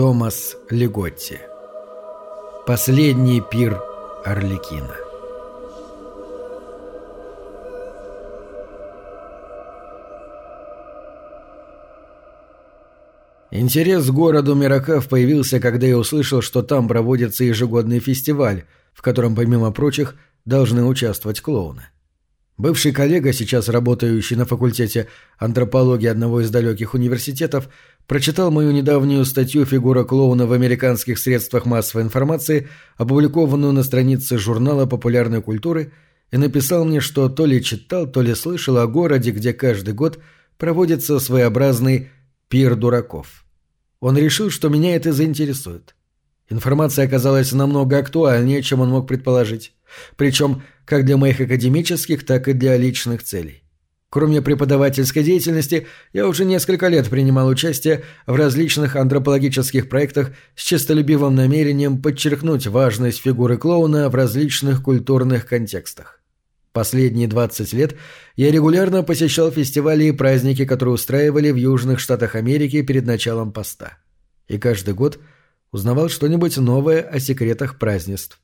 Томас Леготти. Последний пир Орликина. Интерес к городу Миракав появился, когда я услышал, что там проводится ежегодный фестиваль, в котором, помимо прочих, должны участвовать клоуны. Бывший коллега, сейчас работающий на факультете антропологии одного из далеких университетов, прочитал мою недавнюю статью «Фигура клоуна в американских средствах массовой информации», опубликованную на странице журнала популярной культуры, и написал мне, что то ли читал, то ли слышал о городе, где каждый год проводится своеобразный «пир дураков». Он решил, что меня это заинтересует. Информация оказалась намного актуальнее, чем он мог предположить. Причем как для моих академических, так и для личных целей. Кроме преподавательской деятельности, я уже несколько лет принимал участие в различных антропологических проектах с честолюбивым намерением подчеркнуть важность фигуры клоуна в различных культурных контекстах. Последние 20 лет я регулярно посещал фестивали и праздники, которые устраивали в Южных Штатах Америки перед началом поста. И каждый год узнавал что-нибудь новое о секретах празднеств.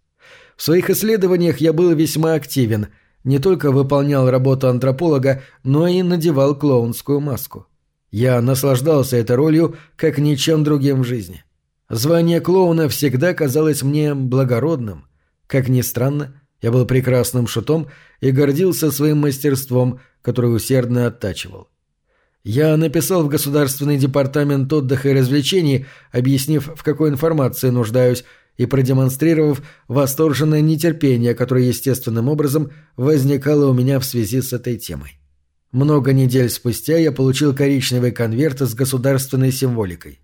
В своих исследованиях я был весьма активен, не только выполнял работу антрополога, но и надевал клоунскую маску. Я наслаждался этой ролью, как ничем другим в жизни. Звание клоуна всегда казалось мне благородным. Как ни странно, я был прекрасным шутом и гордился своим мастерством, которое усердно оттачивал. Я написал в Государственный департамент отдыха и развлечений, объяснив, в какой информации нуждаюсь, и продемонстрировав восторженное нетерпение, которое естественным образом возникало у меня в связи с этой темой. Много недель спустя я получил коричневый конверт с государственной символикой.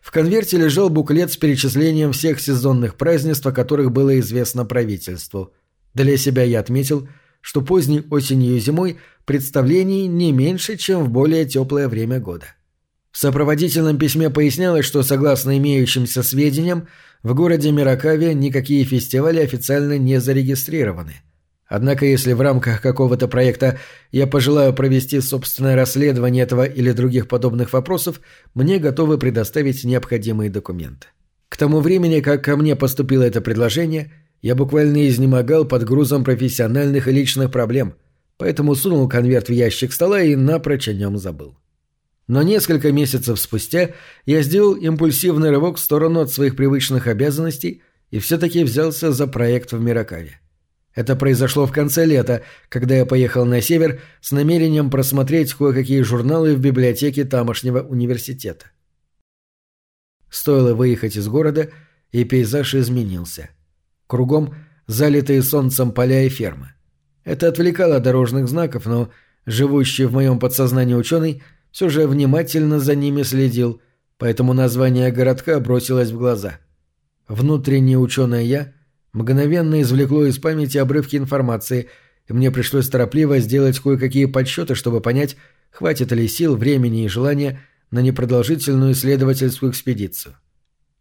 В конверте лежал буклет с перечислением всех сезонных празднеств, о которых было известно правительству – для себя я отметил, что поздней осенью и зимой представлений не меньше, чем в более теплое время года. В сопроводительном письме пояснялось, что, согласно имеющимся сведениям, в городе Миракаве никакие фестивали официально не зарегистрированы. Однако, если в рамках какого-то проекта я пожелаю провести собственное расследование этого или других подобных вопросов, мне готовы предоставить необходимые документы. К тому времени, как ко мне поступило это предложение, я буквально изнемогал под грузом профессиональных и личных проблем, поэтому сунул конверт в ящик стола и напрочь о нем забыл. Но несколько месяцев спустя я сделал импульсивный рывок в сторону от своих привычных обязанностей и все-таки взялся за проект в Миракаве. Это произошло в конце лета, когда я поехал на север с намерением просмотреть кое-какие журналы в библиотеке тамошнего университета. Стоило выехать из города, и пейзаж изменился – Кругом залитые солнцем поля и фермы. Это отвлекало от дорожных знаков, но живущий в моем подсознании ученый все же внимательно за ними следил, поэтому название городка бросилось в глаза. Внутреннее ученое «я» мгновенно извлекло из памяти обрывки информации, и мне пришлось торопливо сделать кое-какие подсчеты, чтобы понять, хватит ли сил, времени и желания на непродолжительную исследовательскую экспедицию.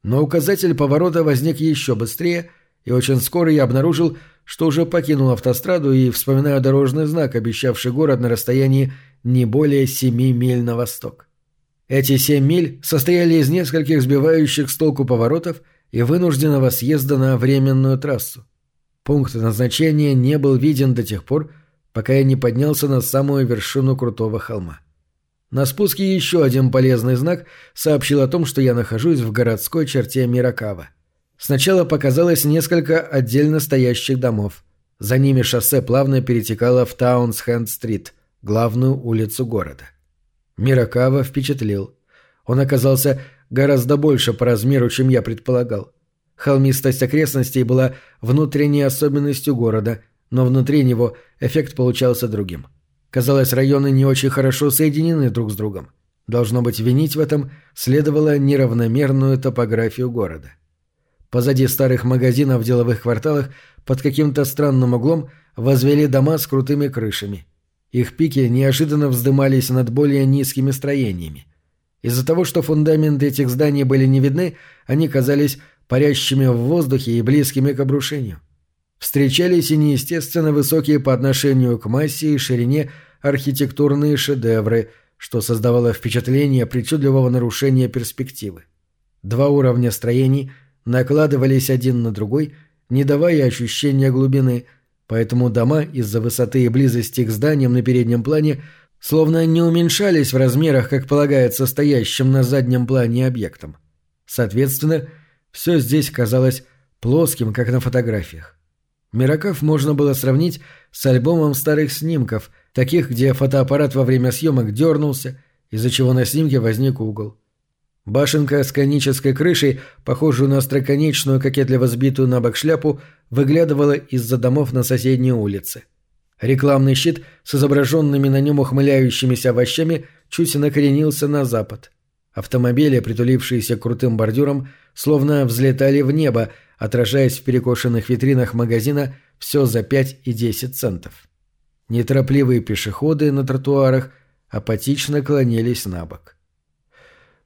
Но указатель поворота возник еще быстрее — и очень скоро я обнаружил, что уже покинул автостраду и вспоминаю дорожный знак, обещавший город на расстоянии не более семи миль на восток. Эти семь миль состояли из нескольких сбивающих с толку поворотов и вынужденного съезда на временную трассу. Пункт назначения не был виден до тех пор, пока я не поднялся на самую вершину крутого холма. На спуске еще один полезный знак сообщил о том, что я нахожусь в городской черте Миракава. Сначала показалось несколько отдельно стоящих домов. За ними шоссе плавно перетекало в Таунсхенд-стрит, главную улицу города. Миракава впечатлил. Он оказался гораздо больше по размеру, чем я предполагал. Холмистость окрестностей была внутренней особенностью города, но внутри него эффект получался другим. Казалось, районы не очень хорошо соединены друг с другом. Должно быть, винить в этом следовало неравномерную топографию города. Позади старых магазинов в деловых кварталах под каким-то странным углом возвели дома с крутыми крышами. Их пики неожиданно вздымались над более низкими строениями. Из-за того, что фундаменты этих зданий были не видны, они казались парящими в воздухе и близкими к обрушению. Встречались и неестественно высокие по отношению к массе и ширине архитектурные шедевры, что создавало впечатление причудливого нарушения перспективы. Два уровня строений накладывались один на другой, не давая ощущения глубины, поэтому дома из-за высоты и близости к зданиям на переднем плане словно не уменьшались в размерах, как полагается стоящим на заднем плане объектам. Соответственно, все здесь казалось плоским, как на фотографиях. Мираков можно было сравнить с альбомом старых снимков, таких, где фотоаппарат во время съемок дернулся, из-за чего на снимке возник угол. Башенка с конической крышей, похожую на остроконечную, кокетливо сбитую на бок шляпу, выглядывала из-за домов на соседней улице. Рекламный щит с изображенными на нем ухмыляющимися овощами чуть накоренился на запад. Автомобили, притулившиеся к крутым бордюрам, словно взлетали в небо, отражаясь в перекошенных витринах магазина все за 5 и 10 центов. Неторопливые пешеходы на тротуарах апатично клонились на бок.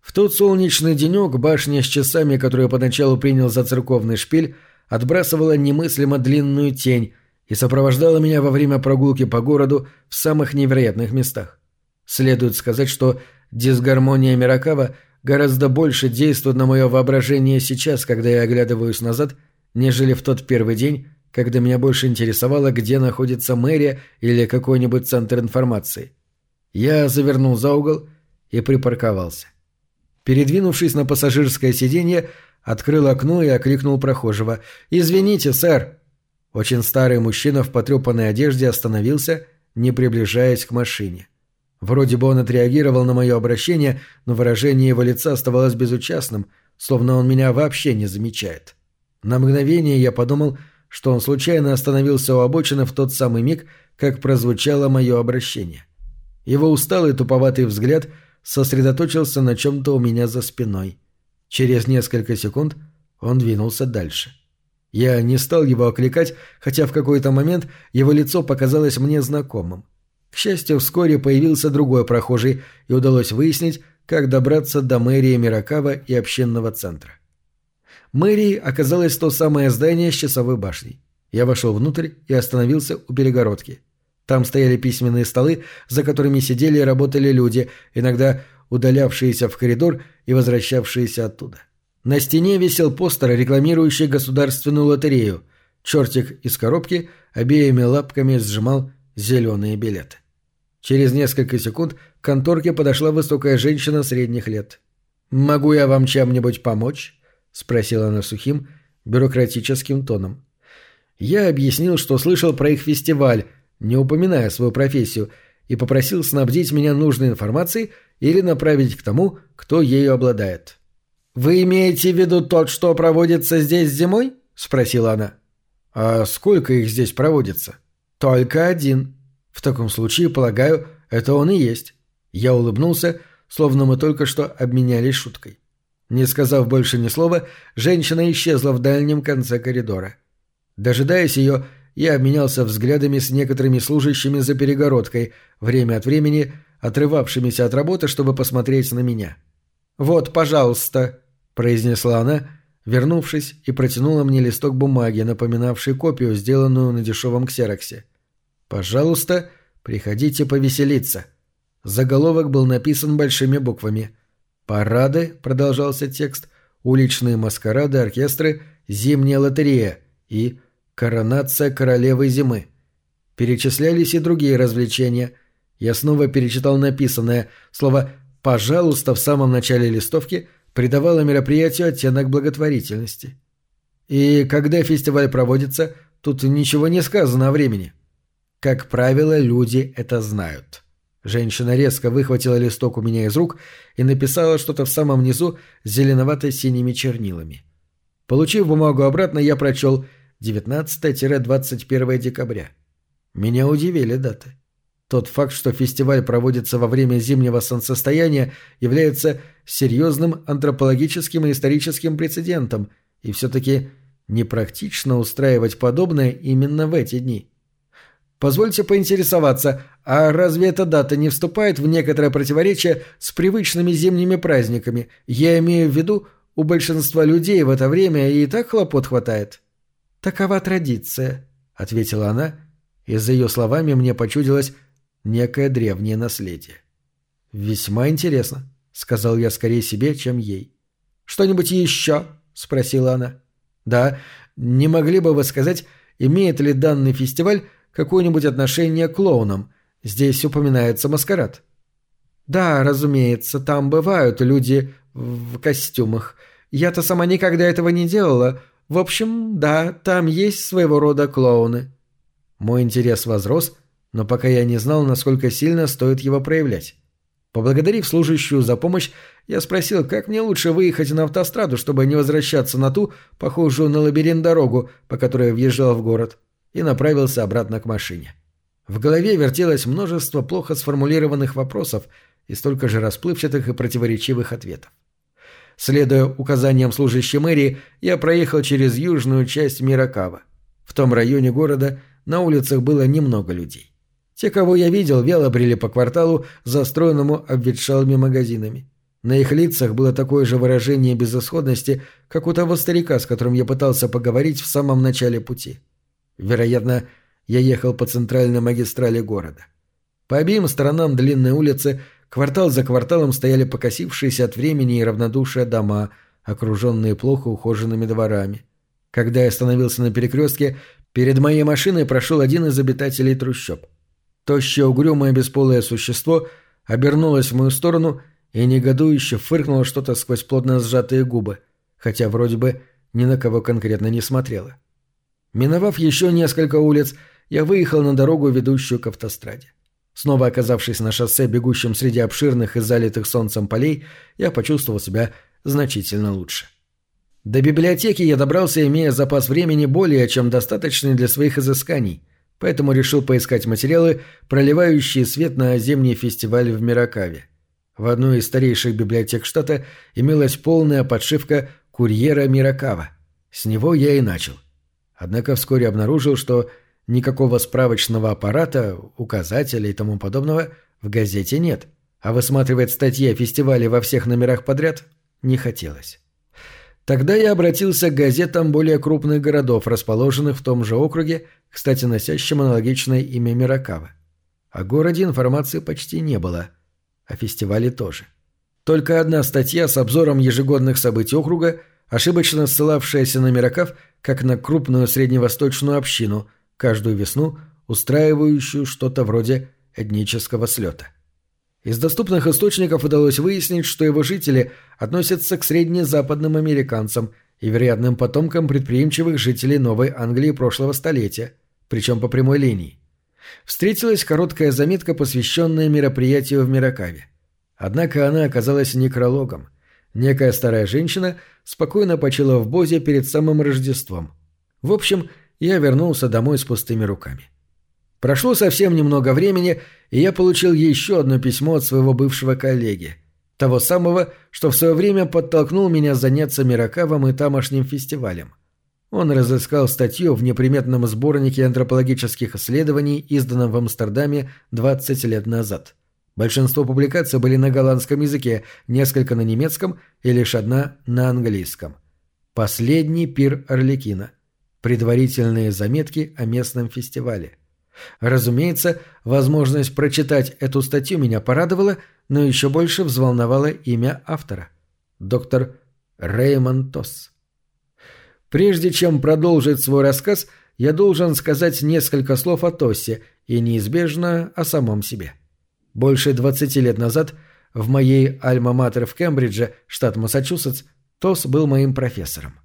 В тот солнечный денек башня с часами, которую поначалу принял за церковный шпиль, отбрасывала немыслимо длинную тень и сопровождала меня во время прогулки по городу в самых невероятных местах. Следует сказать, что дисгармония Миракава гораздо больше действует на мое воображение сейчас, когда я оглядываюсь назад, нежели в тот первый день, когда меня больше интересовало, где находится мэрия или какой-нибудь центр информации. Я завернул за угол и припарковался. Передвинувшись на пассажирское сиденье, открыл окно и окликнул прохожего. «Извините, сэр!» Очень старый мужчина в потрепанной одежде остановился, не приближаясь к машине. Вроде бы он отреагировал на мое обращение, но выражение его лица оставалось безучастным, словно он меня вообще не замечает. На мгновение я подумал, что он случайно остановился у обочины в тот самый миг, как прозвучало мое обращение. Его усталый туповатый взгляд сосредоточился на чем-то у меня за спиной. Через несколько секунд он двинулся дальше. Я не стал его окликать, хотя в какой-то момент его лицо показалось мне знакомым. К счастью, вскоре появился другой прохожий, и удалось выяснить, как добраться до мэрии Миракава и общинного центра. Мэрией оказалось то самое здание с часовой башней. Я вошел внутрь и остановился у перегородки. Там стояли письменные столы, за которыми сидели и работали люди, иногда удалявшиеся в коридор и возвращавшиеся оттуда. На стене висел постер, рекламирующий государственную лотерею. Чертик из коробки обеими лапками сжимал зеленые билеты. Через несколько секунд к конторке подошла высокая женщина средних лет. «Могу я вам чем-нибудь помочь?» — спросила она сухим, бюрократическим тоном. Я объяснил, что слышал про их фестиваль, не упоминая свою профессию, и попросил снабдить меня нужной информацией или направить к тому, кто ею обладает. «Вы имеете в виду тот, что проводится здесь зимой?» — спросила она. «А сколько их здесь проводится?» «Только один. В таком случае, полагаю, это он и есть. Я улыбнулся, словно мы только что обменялись шуткой. Не сказав больше ни слова, женщина исчезла в дальнем конце коридора. Дожидаясь ее, я обменялся взглядами с некоторыми служащими за перегородкой, время от времени отрывавшимися от работы, чтобы посмотреть на меня. «Вот, пожалуйста», — произнесла она, вернувшись и протянула мне листок бумаги, напоминавший копию, сделанную на дешевом ксероксе. «Пожалуйста, приходите повеселиться». Заголовок был написан большими буквами. «Парады», — продолжался текст, «уличные маскарады, оркестры, зимняя лотерея» и «Коронация королевы зимы». Перечислялись и другие развлечения. Я снова перечитал написанное. Слово «пожалуйста» в самом начале листовки придавало мероприятию оттенок благотворительности. И когда фестиваль проводится, тут ничего не сказано о времени. Как правило, люди это знают. Женщина резко выхватила листок у меня из рук и написала что-то в самом низу зеленовато-синими чернилами. Получив бумагу обратно, я прочел 19-21 декабря. Меня удивили даты. Тот факт, что фестиваль проводится во время зимнего солнцестояния, является серьезным антропологическим и историческим прецедентом, и все-таки непрактично устраивать подобное именно в эти дни. Позвольте поинтересоваться, а разве эта дата не вступает в некоторое противоречие с привычными зимними праздниками? Я имею в виду, у большинства людей в это время и так хлопот хватает. Такова традиция, ответила она, и за ее словами мне почудилось некое древнее наследие. Весьма интересно, сказал я скорее себе, чем ей. «Что-нибудь еще?» — спросила она. «Да. Не могли бы вы сказать, имеет ли данный фестиваль какое-нибудь отношение к клоунам? Здесь упоминается маскарад». «Да, разумеется, там бывают люди в костюмах. Я-то сама никогда этого не делала. В общем, да, там есть своего рода клоуны». Мой интерес возрос, но пока я не знал, насколько сильно стоит его проявлять. Поблагодарив служащую за помощь, я спросил, как мне лучше выехать на автостраду, чтобы не возвращаться на ту, похожую на лабиринт дорогу, по которой я въезжал в город, и направился обратно к машине. В голове вертелось множество плохо сформулированных вопросов и столько же расплывчатых и противоречивых ответов. Следуя указаниям служащей мэрии, я проехал через южную часть Миракава. В том районе города на улицах было немного людей. Те, кого я видел, вяло брели по кварталу, застроенному обветшалыми магазинами. На их лицах было такое же выражение безысходности, как у того старика, с которым я пытался поговорить в самом начале пути. Вероятно, я ехал по центральной магистрали города. По обеим сторонам длинной улицы квартал за кварталом стояли покосившиеся от времени и равнодушия дома, окруженные плохо ухоженными дворами. Когда я остановился на перекрестке, перед моей машиной прошел один из обитателей трущоб. Тощее угрюмое бесполое существо обернулось в мою сторону и негодующе фыркнуло что-то сквозь плотно сжатые губы, хотя вроде бы ни на кого конкретно не смотрело. Миновав еще несколько улиц, я выехал на дорогу, ведущую к автостраде. Снова оказавшись на шоссе, бегущем среди обширных и залитых солнцем полей, я почувствовал себя значительно лучше. До библиотеки я добрался, имея запас времени более чем достаточный для своих изысканий – поэтому решил поискать материалы, проливающие свет на зимний фестиваль в Миракаве. В одной из старейших библиотек штата имелась полная подшивка «Курьера Миракава». С него я и начал. Однако вскоре обнаружил, что никакого справочного аппарата, указателя и тому подобного в газете нет, а высматривать статьи о фестивале во всех номерах подряд не хотелось. Тогда я обратился к газетам более крупных городов, расположенных в том же округе, кстати, носящим аналогичное имя Миракава. О городе информации почти не было, о фестивале тоже. Только одна статья с обзором ежегодных событий округа, ошибочно ссылавшаяся на Миракав как на крупную средневосточную общину, каждую весну устраивающую что-то вроде этнического слета. Из доступных источников удалось выяснить, что его жители относятся к среднезападным американцам и вероятным потомкам предприимчивых жителей Новой Англии прошлого столетия, причем по прямой линии. Встретилась короткая заметка, посвященная мероприятию в Миракаве. Однако она оказалась некрологом. Некая старая женщина спокойно почила в Бозе перед самым Рождеством. В общем, я вернулся домой с пустыми руками. Прошло совсем немного времени, и я получил еще одно письмо от своего бывшего коллеги. Того самого, что в свое время подтолкнул меня заняться Миракавом и тамошним фестивалем. Он разыскал статью в неприметном сборнике антропологических исследований, изданном в Амстердаме 20 лет назад. Большинство публикаций были на голландском языке, несколько на немецком и лишь одна на английском. «Последний пир Орликина. Предварительные заметки о местном фестивале». Разумеется, возможность прочитать эту статью меня порадовала, но еще больше взволновало имя автора. Доктор Реймон Тосс. Прежде чем продолжить свой рассказ, я должен сказать несколько слов о Тоссе и неизбежно о самом себе. Больше 20 лет назад в моей альма-матер в Кембридже, штат Массачусетс, Тосс был моим профессором.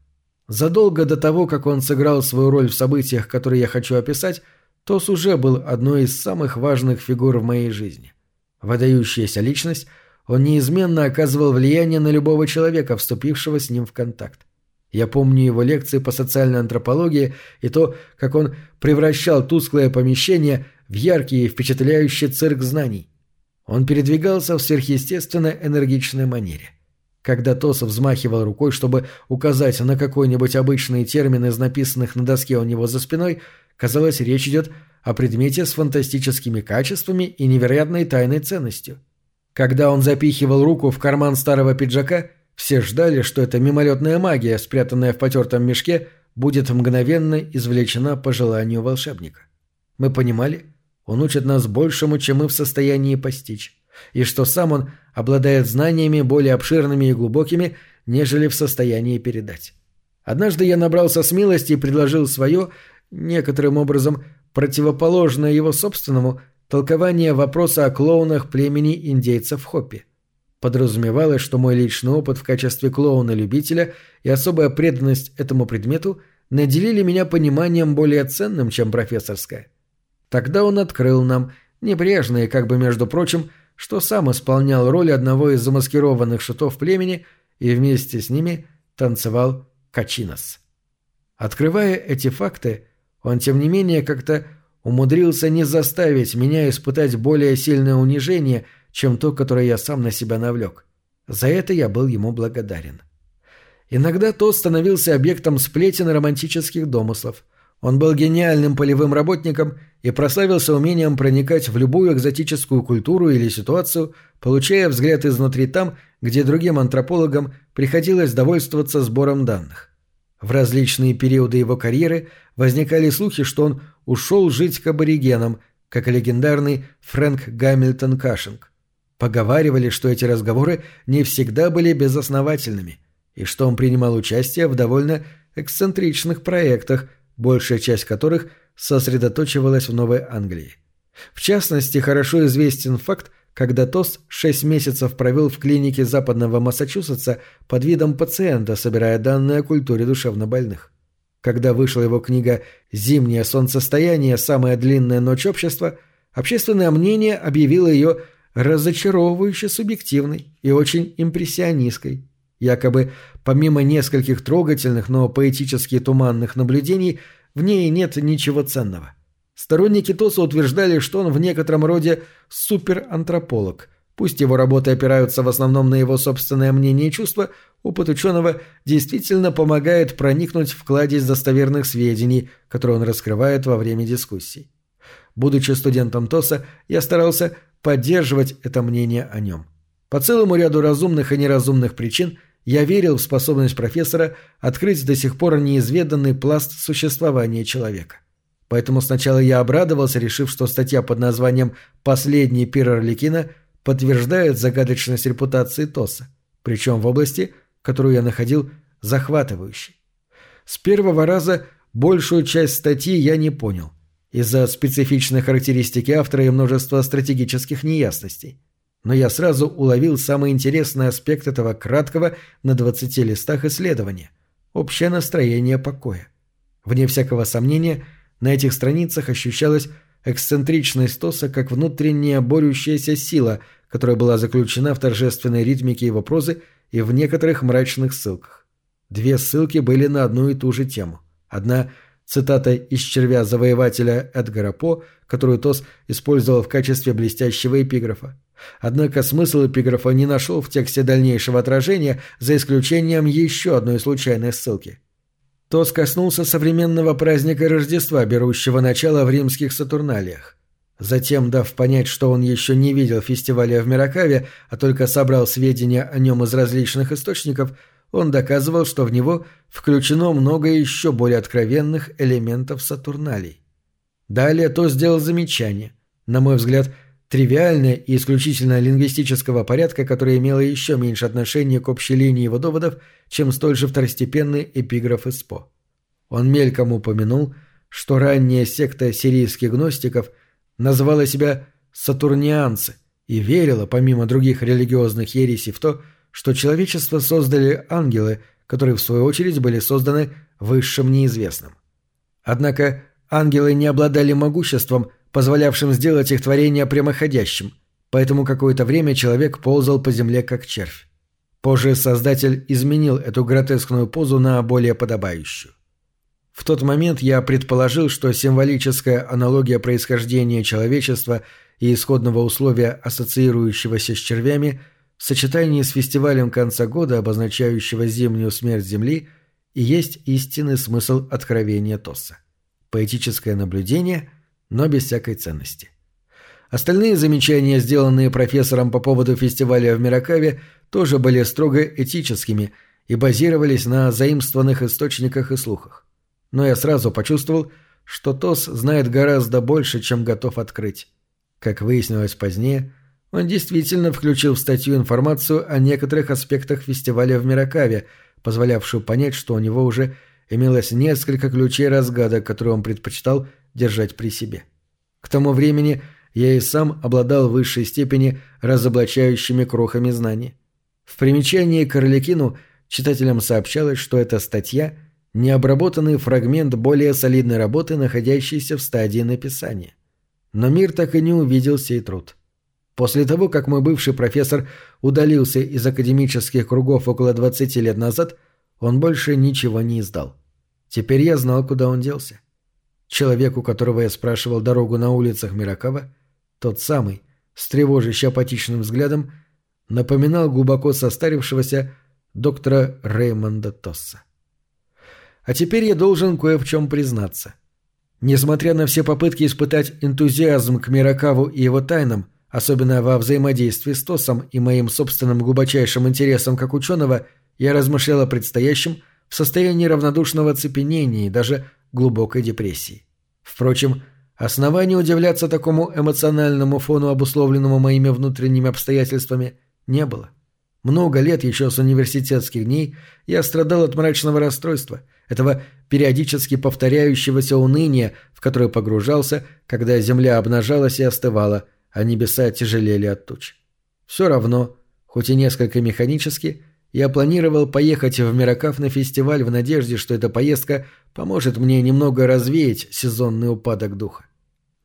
Задолго до того, как он сыграл свою роль в событиях, которые я хочу описать, Тос уже был одной из самых важных фигур в моей жизни. Выдающаяся личность, он неизменно оказывал влияние на любого человека, вступившего с ним в контакт. Я помню его лекции по социальной антропологии и то, как он превращал тусклое помещение в яркий и впечатляющий цирк знаний. Он передвигался в сверхъестественно энергичной манере. Когда Тос взмахивал рукой, чтобы указать на какой-нибудь обычный термин из написанных на доске у него за спиной – Казалось, речь идет о предмете с фантастическими качествами и невероятной тайной ценностью. Когда он запихивал руку в карман старого пиджака, все ждали, что эта мимолетная магия, спрятанная в потертом мешке, будет мгновенно извлечена по желанию волшебника. Мы понимали, он учит нас большему, чем мы в состоянии постичь, и что сам он обладает знаниями более обширными и глубокими, нежели в состоянии передать. Однажды я набрался смелости и предложил свое, некоторым образом противоположное его собственному, толкование вопроса о клоунах племени индейцев Хоппи. Подразумевалось, что мой личный опыт в качестве клоуна-любителя и особая преданность этому предмету наделили меня пониманием более ценным, чем профессорское. Тогда он открыл нам, небрежно и как бы между прочим, что сам исполнял роль одного из замаскированных шутов племени и вместе с ними танцевал качинос. Открывая эти факты, он, тем не менее, как-то умудрился не заставить меня испытать более сильное унижение, чем то, которое я сам на себя навлек. За это я был ему благодарен. Иногда тот становился объектом сплетен романтических домыслов. Он был гениальным полевым работником и прославился умением проникать в любую экзотическую культуру или ситуацию, получая взгляд изнутри там, где другим антропологам приходилось довольствоваться сбором данных. В различные периоды его карьеры возникали слухи, что он ушел жить к аборигенам, как легендарный Фрэнк Гамильтон Кашинг. Поговаривали, что эти разговоры не всегда были безосновательными, и что он принимал участие в довольно эксцентричных проектах, большая часть которых сосредоточивалась в Новой Англии. В частности, хорошо известен факт, когда Тос шесть месяцев провел в клинике западного Массачусетса под видом пациента, собирая данные о культуре душевнобольных. Когда вышла его книга «Зимнее солнцестояние. Самая длинная ночь общества», общественное мнение объявило ее разочаровывающе субъективной и очень импрессионистской. Якобы, помимо нескольких трогательных, но поэтически туманных наблюдений, в ней нет ничего ценного. Сторонники Тоса утверждали, что он в некотором роде суперантрополог. Пусть его работы опираются в основном на его собственное мнение и чувства, опыт ученого действительно помогает проникнуть в кладезь достоверных сведений, которые он раскрывает во время дискуссий. Будучи студентом ТОСа, я старался поддерживать это мнение о нем. По целому ряду разумных и неразумных причин я верил в способность профессора открыть до сих пор неизведанный пласт существования человека. Поэтому сначала я обрадовался, решив, что статья под названием «Последний пир Орликина» подтверждает загадочность репутации Тоса, причем в области, которую я находил захватывающей. С первого раза большую часть статьи я не понял, из-за специфичной характеристики автора и множества стратегических неясностей. Но я сразу уловил самый интересный аспект этого краткого на 20 листах исследования – общее настроение покоя. Вне всякого сомнения – на этих страницах ощущалась эксцентричность Тоса как внутренняя борющаяся сила, которая была заключена в торжественной ритмике его прозы и в некоторых мрачных ссылках. Две ссылки были на одну и ту же тему. Одна – цитата из червя завоевателя Эдгара По, которую Тос использовал в качестве блестящего эпиграфа. Однако смысл эпиграфа не нашел в тексте дальнейшего отражения, за исключением еще одной случайной ссылки – Тос коснулся современного праздника Рождества, берущего начало в римских Сатурналиях. Затем, дав понять, что он еще не видел фестиваля в Миракаве, а только собрал сведения о нем из различных источников, он доказывал, что в него включено много еще более откровенных элементов Сатурналей. Далее то сделал замечание, на мой взгляд, тривиальное и исключительно лингвистического порядка, которое имело еще меньше отношения к общей линии его доводов, чем столь же второстепенный эпиграф из По. Он мельком упомянул, что ранняя секта сирийских гностиков называла себя «сатурнианцы» и верила, помимо других религиозных ересей, в то, что человечество создали ангелы, которые в свою очередь были созданы высшим неизвестным. Однако ангелы не обладали могуществом, позволявшим сделать их творение прямоходящим, поэтому какое-то время человек ползал по земле как червь. Позже создатель изменил эту гротескную позу на более подобающую. В тот момент я предположил, что символическая аналогия происхождения человечества и исходного условия, ассоциирующегося с червями, в сочетании с фестивалем конца года, обозначающего зимнюю смерть Земли, и есть истинный смысл откровения Тосса. Поэтическое наблюдение – но без всякой ценности. Остальные замечания, сделанные профессором по поводу фестиваля в Миракаве, тоже были строго этическими и базировались на заимствованных источниках и слухах. Но я сразу почувствовал, что Тос знает гораздо больше, чем готов открыть. Как выяснилось позднее, Он действительно включил в статью информацию о некоторых аспектах фестиваля в Миракаве, позволявшую понять, что у него уже имелось несколько ключей разгадок, которые он предпочитал держать при себе. К тому времени я и сам обладал в высшей степени разоблачающими крохами знаний. В примечании к Орликину читателям сообщалось, что эта статья – необработанный фрагмент более солидной работы, находящейся в стадии написания. Но мир так и не увидел сей труд. После того, как мой бывший профессор удалился из академических кругов около 20 лет назад, он больше ничего не издал. Теперь я знал, куда он делся. Человек, у которого я спрашивал дорогу на улицах Миракава, тот самый, с тревожащим апатичным взглядом, напоминал глубоко состарившегося доктора Реймонда Тосса. А теперь я должен кое в чем признаться. Несмотря на все попытки испытать энтузиазм к Миракаву и его тайнам, особенно во взаимодействии с Тосом и моим собственным глубочайшим интересом как ученого, я размышлял о предстоящем в состоянии равнодушного цепенения и даже глубокой депрессии. Впрочем, оснований удивляться такому эмоциональному фону, обусловленному моими внутренними обстоятельствами, не было. Много лет еще с университетских дней я страдал от мрачного расстройства, этого периодически повторяющегося уныния, в которое погружался, когда земля обнажалась и остывала, а небеса тяжелели от туч. Все равно, хоть и несколько механически, я планировал поехать в Миракав на фестиваль в надежде, что эта поездка поможет мне немного развеять сезонный упадок духа.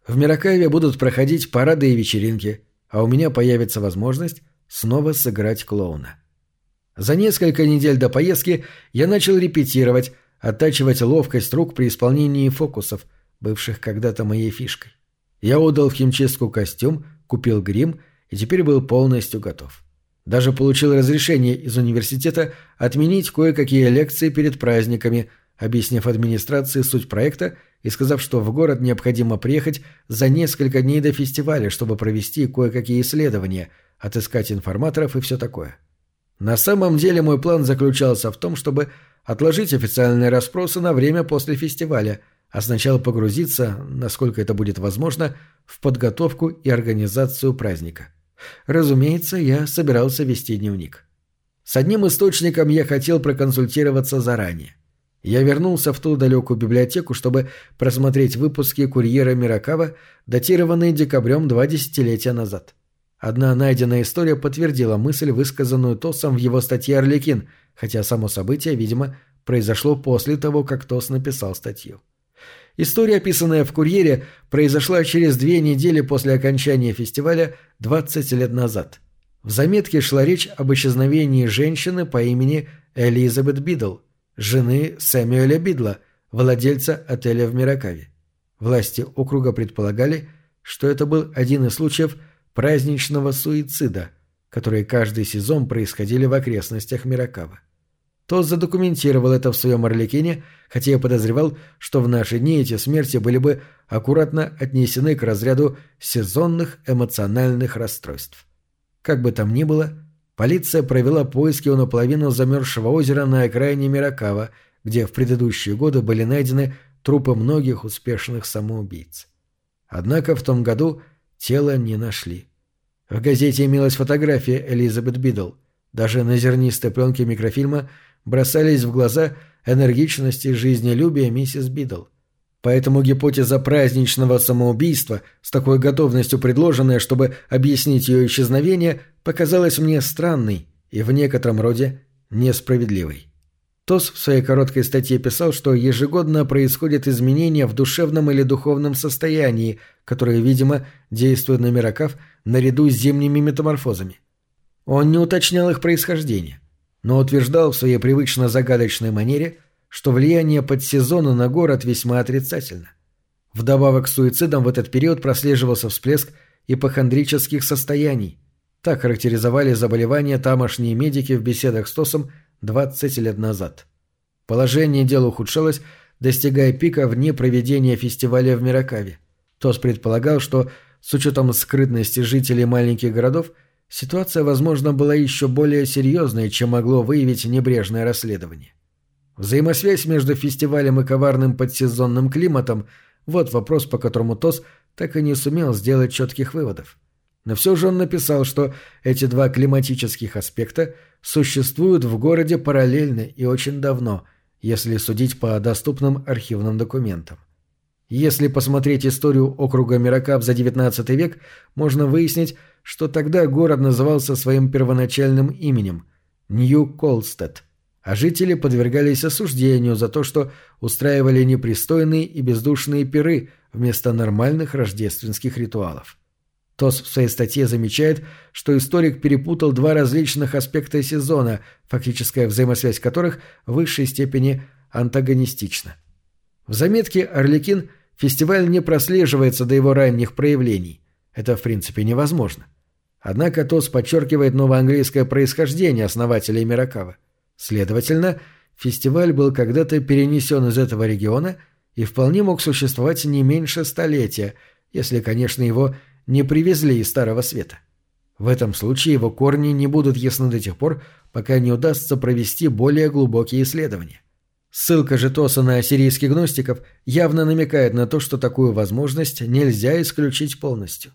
В Миракаве будут проходить парады и вечеринки, а у меня появится возможность снова сыграть клоуна. За несколько недель до поездки я начал репетировать, оттачивать ловкость рук при исполнении фокусов, бывших когда-то моей фишкой. Я отдал в химчистку костюм, купил грим и теперь был полностью готов. Даже получил разрешение из университета отменить кое-какие лекции перед праздниками, объяснив администрации суть проекта и сказав, что в город необходимо приехать за несколько дней до фестиваля, чтобы провести кое-какие исследования, отыскать информаторов и все такое. На самом деле мой план заключался в том, чтобы отложить официальные расспросы на время после фестиваля, а сначала погрузиться, насколько это будет возможно, в подготовку и организацию праздника. Разумеется, я собирался вести дневник. С одним источником я хотел проконсультироваться заранее. Я вернулся в ту далекую библиотеку, чтобы просмотреть выпуски «Курьера Миракава», датированные декабрем два десятилетия назад. Одна найденная история подтвердила мысль, высказанную Тосом в его статье «Орликин», хотя само событие, видимо, произошло после того, как Тос написал статью. История, описанная в «Курьере», произошла через две недели после окончания фестиваля 20 лет назад. В заметке шла речь об исчезновении женщины по имени Элизабет Бидл, жены Сэмюэля Бидла, владельца отеля в Миракаве. Власти округа предполагали, что это был один из случаев – праздничного суицида, которые каждый сезон происходили в окрестностях Миракава. Тот задокументировал это в своем Орликине, хотя я подозревал, что в наши дни эти смерти были бы аккуратно отнесены к разряду сезонных эмоциональных расстройств. Как бы там ни было, полиция провела поиски у наполовину замерзшего озера на окраине Миракава, где в предыдущие годы были найдены трупы многих успешных самоубийц. Однако в том году Тело не нашли. В газете имелась фотография Элизабет Бидл. Даже на зернистой пленке микрофильма бросались в глаза энергичность и жизнелюбие миссис Бидл. Поэтому гипотеза праздничного самоубийства, с такой готовностью предложенная, чтобы объяснить ее исчезновение, показалась мне странной и в некотором роде несправедливой. Тос в своей короткой статье писал, что ежегодно происходят изменения в душевном или духовном состоянии, которые, видимо, действуют на Миракав наряду с зимними метаморфозами. Он не уточнял их происхождение, но утверждал в своей привычно загадочной манере, что влияние подсезона на город весьма отрицательно. Вдобавок к суицидам в этот период прослеживался всплеск ипохондрических состояний. Так характеризовали заболевания тамошние медики в беседах с Тосом 20 лет назад. Положение дела ухудшалось, достигая пика вне проведения фестиваля в Миракаве. Тос предполагал, что с учетом скрытности жителей маленьких городов ситуация, возможно, была еще более серьезной, чем могло выявить небрежное расследование. Взаимосвязь между фестивалем и коварным подсезонным климатом – вот вопрос, по которому Тос так и не сумел сделать четких выводов. Но все же он написал, что эти два климатических аспекта существуют в городе параллельно и очень давно, если судить по доступным архивным документам. Если посмотреть историю округа Миракап за XIX век, можно выяснить, что тогда город назывался своим первоначальным именем – Нью-Колстед, а жители подвергались осуждению за то, что устраивали непристойные и бездушные пиры вместо нормальных рождественских ритуалов. Тос в своей статье замечает, что историк перепутал два различных аспекта сезона, фактическая взаимосвязь которых в высшей степени антагонистична. В заметке Орликин – Фестиваль не прослеживается до его ранних проявлений. Это, в принципе, невозможно. Однако ТОС подчеркивает новоанглийское происхождение основателей Миракава. Следовательно, фестиваль был когда-то перенесен из этого региона и вполне мог существовать не меньше столетия, если, конечно, его не привезли из Старого Света. В этом случае его корни не будут ясны до тех пор, пока не удастся провести более глубокие исследования. Ссылка же Тоса на сирийских гностиков явно намекает на то, что такую возможность нельзя исключить полностью.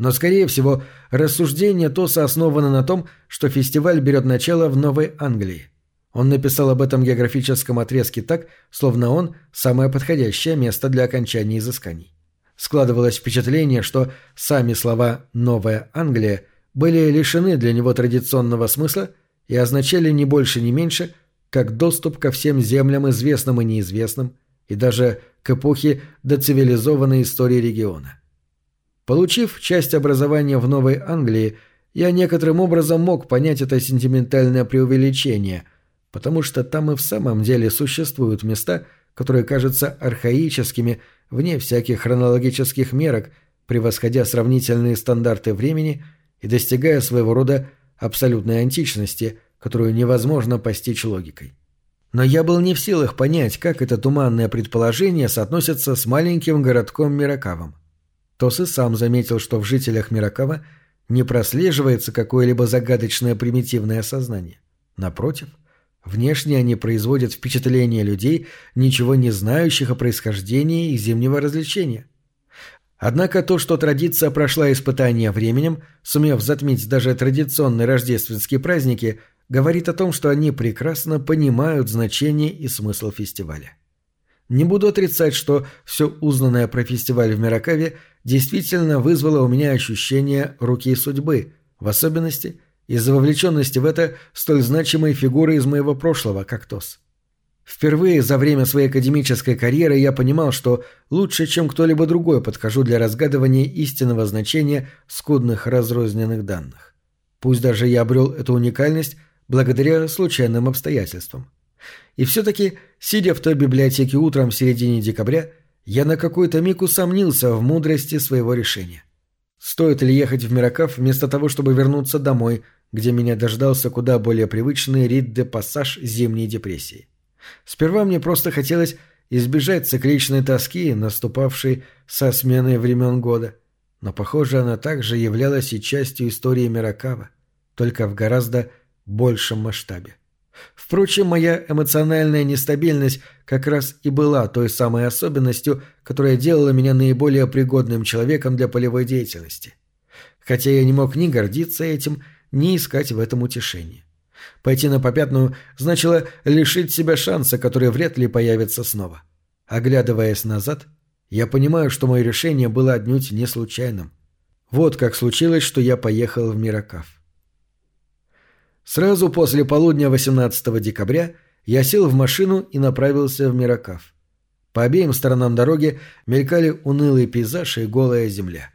Но, скорее всего, рассуждение Тоса основано на том, что фестиваль берет начало в Новой Англии. Он написал об этом географическом отрезке так, словно он – самое подходящее место для окончания изысканий. Складывалось впечатление, что сами слова «Новая Англия» были лишены для него традиционного смысла и означали не больше, ни меньше – как доступ ко всем землям, известным и неизвестным, и даже к эпохе доцивилизованной истории региона. Получив часть образования в Новой Англии, я некоторым образом мог понять это сентиментальное преувеличение, потому что там и в самом деле существуют места, которые кажутся архаическими вне всяких хронологических мерок, превосходя сравнительные стандарты времени и достигая своего рода абсолютной античности – которую невозможно постичь логикой. Но я был не в силах понять, как это туманное предположение соотносится с маленьким городком Миракавом. Тос и сам заметил, что в жителях Миракава не прослеживается какое-либо загадочное примитивное сознание. Напротив, внешне они производят впечатление людей, ничего не знающих о происхождении их зимнего развлечения. Однако то, что традиция прошла испытание временем, сумев затмить даже традиционные рождественские праздники, говорит о том, что они прекрасно понимают значение и смысл фестиваля. Не буду отрицать, что все узнанное про фестиваль в Миракаве действительно вызвало у меня ощущение руки судьбы, в особенности из-за вовлеченности в это столь значимой фигуры из моего прошлого, как Тос. Впервые за время своей академической карьеры я понимал, что лучше, чем кто-либо другой, подхожу для разгадывания истинного значения скудных разрозненных данных. Пусть даже я обрел эту уникальность благодаря случайным обстоятельствам. И все-таки, сидя в той библиотеке утром в середине декабря, я на какой-то миг усомнился в мудрости своего решения. Стоит ли ехать в Миракав вместо того, чтобы вернуться домой, где меня дождался куда более привычный рид-де-пассаж зимней депрессии? Сперва мне просто хотелось избежать цикличной тоски, наступавшей со сменой времен года. Но, похоже, она также являлась и частью истории Миракава, только в гораздо большем масштабе. Впрочем, моя эмоциональная нестабильность как раз и была той самой особенностью, которая делала меня наиболее пригодным человеком для полевой деятельности. Хотя я не мог ни гордиться этим, ни искать в этом утешение. Пойти на попятную значило лишить себя шанса, который вряд ли появится снова. Оглядываясь назад, я понимаю, что мое решение было отнюдь не случайным. Вот как случилось, что я поехал в Миракав. Сразу после полудня 18 декабря я сел в машину и направился в Миракав. По обеим сторонам дороги мелькали унылый пейзаж и голая земля.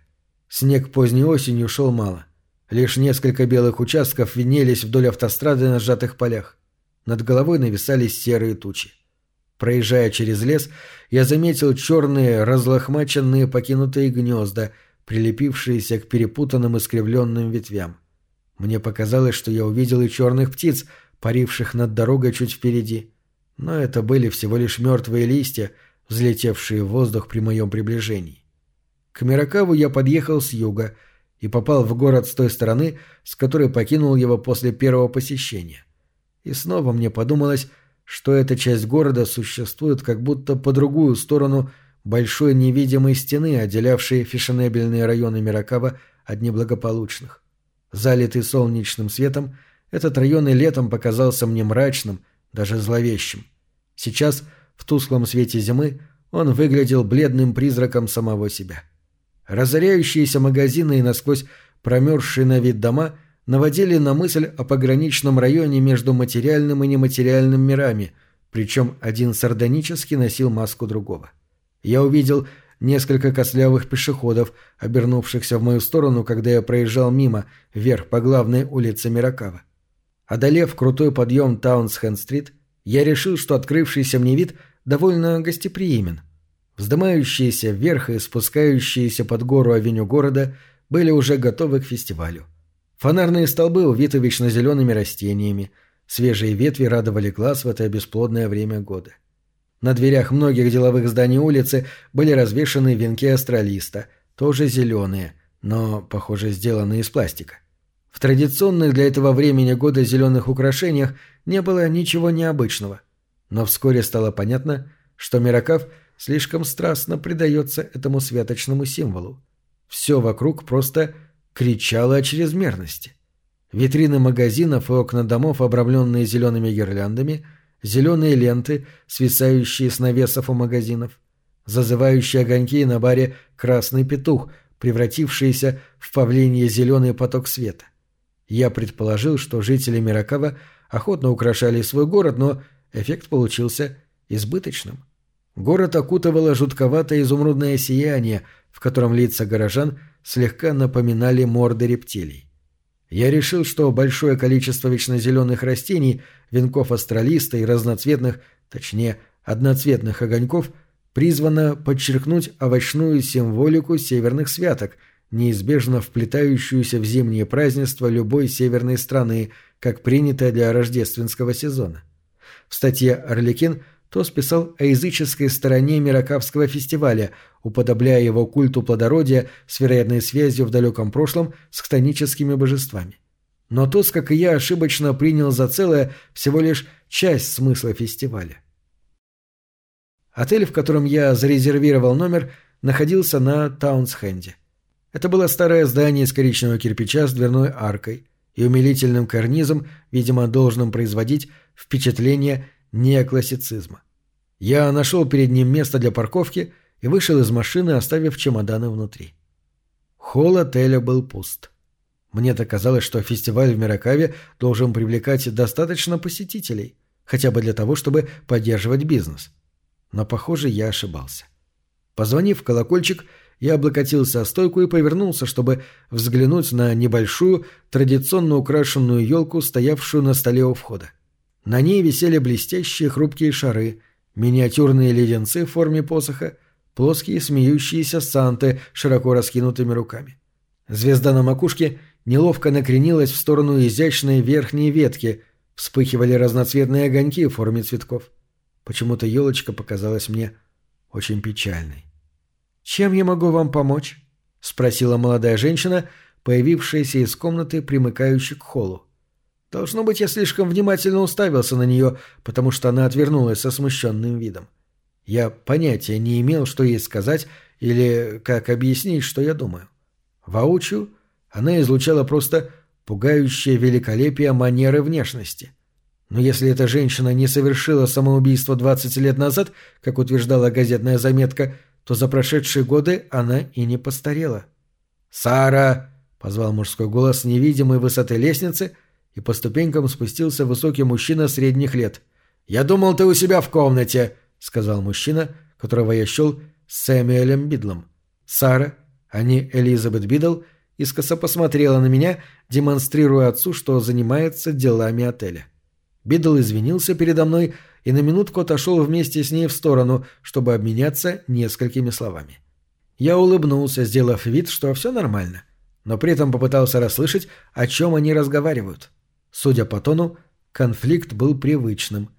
Снег поздней осенью шел мало. Лишь несколько белых участков виднелись вдоль автострады на сжатых полях. Над головой нависали серые тучи. Проезжая через лес, я заметил черные, разлохмаченные покинутые гнезда, прилепившиеся к перепутанным искривленным ветвям. Мне показалось, что я увидел и черных птиц, паривших над дорогой чуть впереди. Но это были всего лишь мертвые листья, взлетевшие в воздух при моем приближении. К Миракаву я подъехал с юга и попал в город с той стороны, с которой покинул его после первого посещения. И снова мне подумалось, что эта часть города существует как будто по другую сторону большой невидимой стены, отделявшей фешенебельные районы Миракава одни благополучных. Залитый солнечным светом, этот район и летом показался мне мрачным, даже зловещим. Сейчас, в тусклом свете зимы, он выглядел бледным призраком самого себя. Разоряющиеся магазины и насквозь промерзшие на вид дома наводили на мысль о пограничном районе между материальным и нематериальным мирами, причем один сардонически носил маску другого. Я увидел несколько кослявых пешеходов, обернувшихся в мою сторону, когда я проезжал мимо, вверх по главной улице Миракава. Одолев крутой подъем Таунсхенд-стрит, я решил, что открывшийся мне вид довольно гостеприимен. Вздымающиеся вверх и спускающиеся под гору авеню города были уже готовы к фестивалю. Фонарные столбы увиты вечно зелеными растениями, свежие ветви радовали глаз в это бесплодное время года. На дверях многих деловых зданий улицы были развешаны венки астралиста, тоже зеленые, но, похоже, сделанные из пластика. В традиционных для этого времени года зеленых украшениях не было ничего необычного. Но вскоре стало понятно, что Миракав слишком страстно предается этому святочному символу. Все вокруг просто кричало о чрезмерности. Витрины магазинов и окна домов, обрамленные зелеными гирляндами, зеленые ленты, свисающие с навесов у магазинов, зазывающие огоньки на баре «Красный петух», превратившиеся в павлинье зеленый поток света. Я предположил, что жители Миракава охотно украшали свой город, но эффект получился избыточным. Город окутывало жутковатое изумрудное сияние, в котором лица горожан слегка напоминали морды рептилий. Я решил, что большое количество вечнозеленых растений, венков астралиста и разноцветных, точнее, одноцветных огоньков призвано подчеркнуть овощную символику северных святок, неизбежно вплетающуюся в зимние празднества любой северной страны, как принято для рождественского сезона. В статье «Орликин» Тос писал о языческой стороне Миракавского фестиваля, уподобляя его культу плодородия с вероятной связью в далеком прошлом с хтоническими божествами. Но Тос, как и я, ошибочно принял за целое всего лишь часть смысла фестиваля. Отель, в котором я зарезервировал номер, находился на Таунсхенде. Это было старое здание из коричневого кирпича с дверной аркой и умилительным карнизом, видимо, должным производить впечатление неоклассицизма. Я нашел перед ним место для парковки и вышел из машины, оставив чемоданы внутри. Холл отеля был пуст. Мне-то казалось, что фестиваль в Миракаве должен привлекать достаточно посетителей, хотя бы для того, чтобы поддерживать бизнес. Но, похоже, я ошибался. Позвонив в колокольчик, я облокотился о стойку и повернулся, чтобы взглянуть на небольшую, традиционно украшенную елку, стоявшую на столе у входа. На ней висели блестящие хрупкие шары, миниатюрные леденцы в форме посоха, плоские смеющиеся санты широко раскинутыми руками. Звезда на макушке неловко накренилась в сторону изящной верхней ветки, вспыхивали разноцветные огоньки в форме цветков. Почему-то елочка показалась мне очень печальной. «Чем я могу вам помочь?» — спросила молодая женщина, появившаяся из комнаты, примыкающей к холлу. Должно быть, я слишком внимательно уставился на нее, потому что она отвернулась со смущенным видом. Я понятия не имел, что ей сказать или как объяснить, что я думаю. Воочию она излучала просто пугающее великолепие манеры внешности. Но если эта женщина не совершила самоубийство 20 лет назад, как утверждала газетная заметка, то за прошедшие годы она и не постарела. «Сара!» — позвал мужской голос невидимой высоты лестницы — и по ступенькам спустился высокий мужчина средних лет. «Я думал, ты у себя в комнате», — сказал мужчина, которого я счел Сэмюэлем Бидлом. Сара, а не Элизабет Бидл, искоса посмотрела на меня, демонстрируя отцу, что занимается делами отеля. Бидл извинился передо мной и на минутку отошел вместе с ней в сторону, чтобы обменяться несколькими словами. Я улыбнулся, сделав вид, что все нормально, но при этом попытался расслышать, о чем они разговаривают. Судя по тону, конфликт был привычным.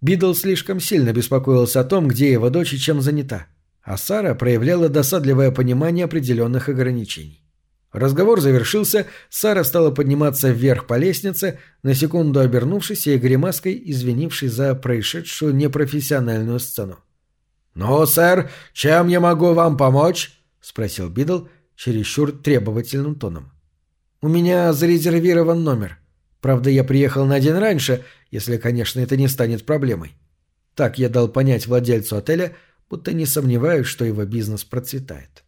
Бидл слишком сильно беспокоился о том, где его дочь и чем занята, а Сара проявляла досадливое понимание определенных ограничений. Разговор завершился, Сара стала подниматься вверх по лестнице, на секунду обернувшись и гримаской, извинившись за происшедшую непрофессиональную сцену. «Ну, сэр, чем я могу вам помочь?» — спросил Бидл, чересчур требовательным тоном. «У меня зарезервирован номер. Правда, я приехал на день раньше, если, конечно, это не станет проблемой». Так я дал понять владельцу отеля, будто не сомневаюсь, что его бизнес процветает.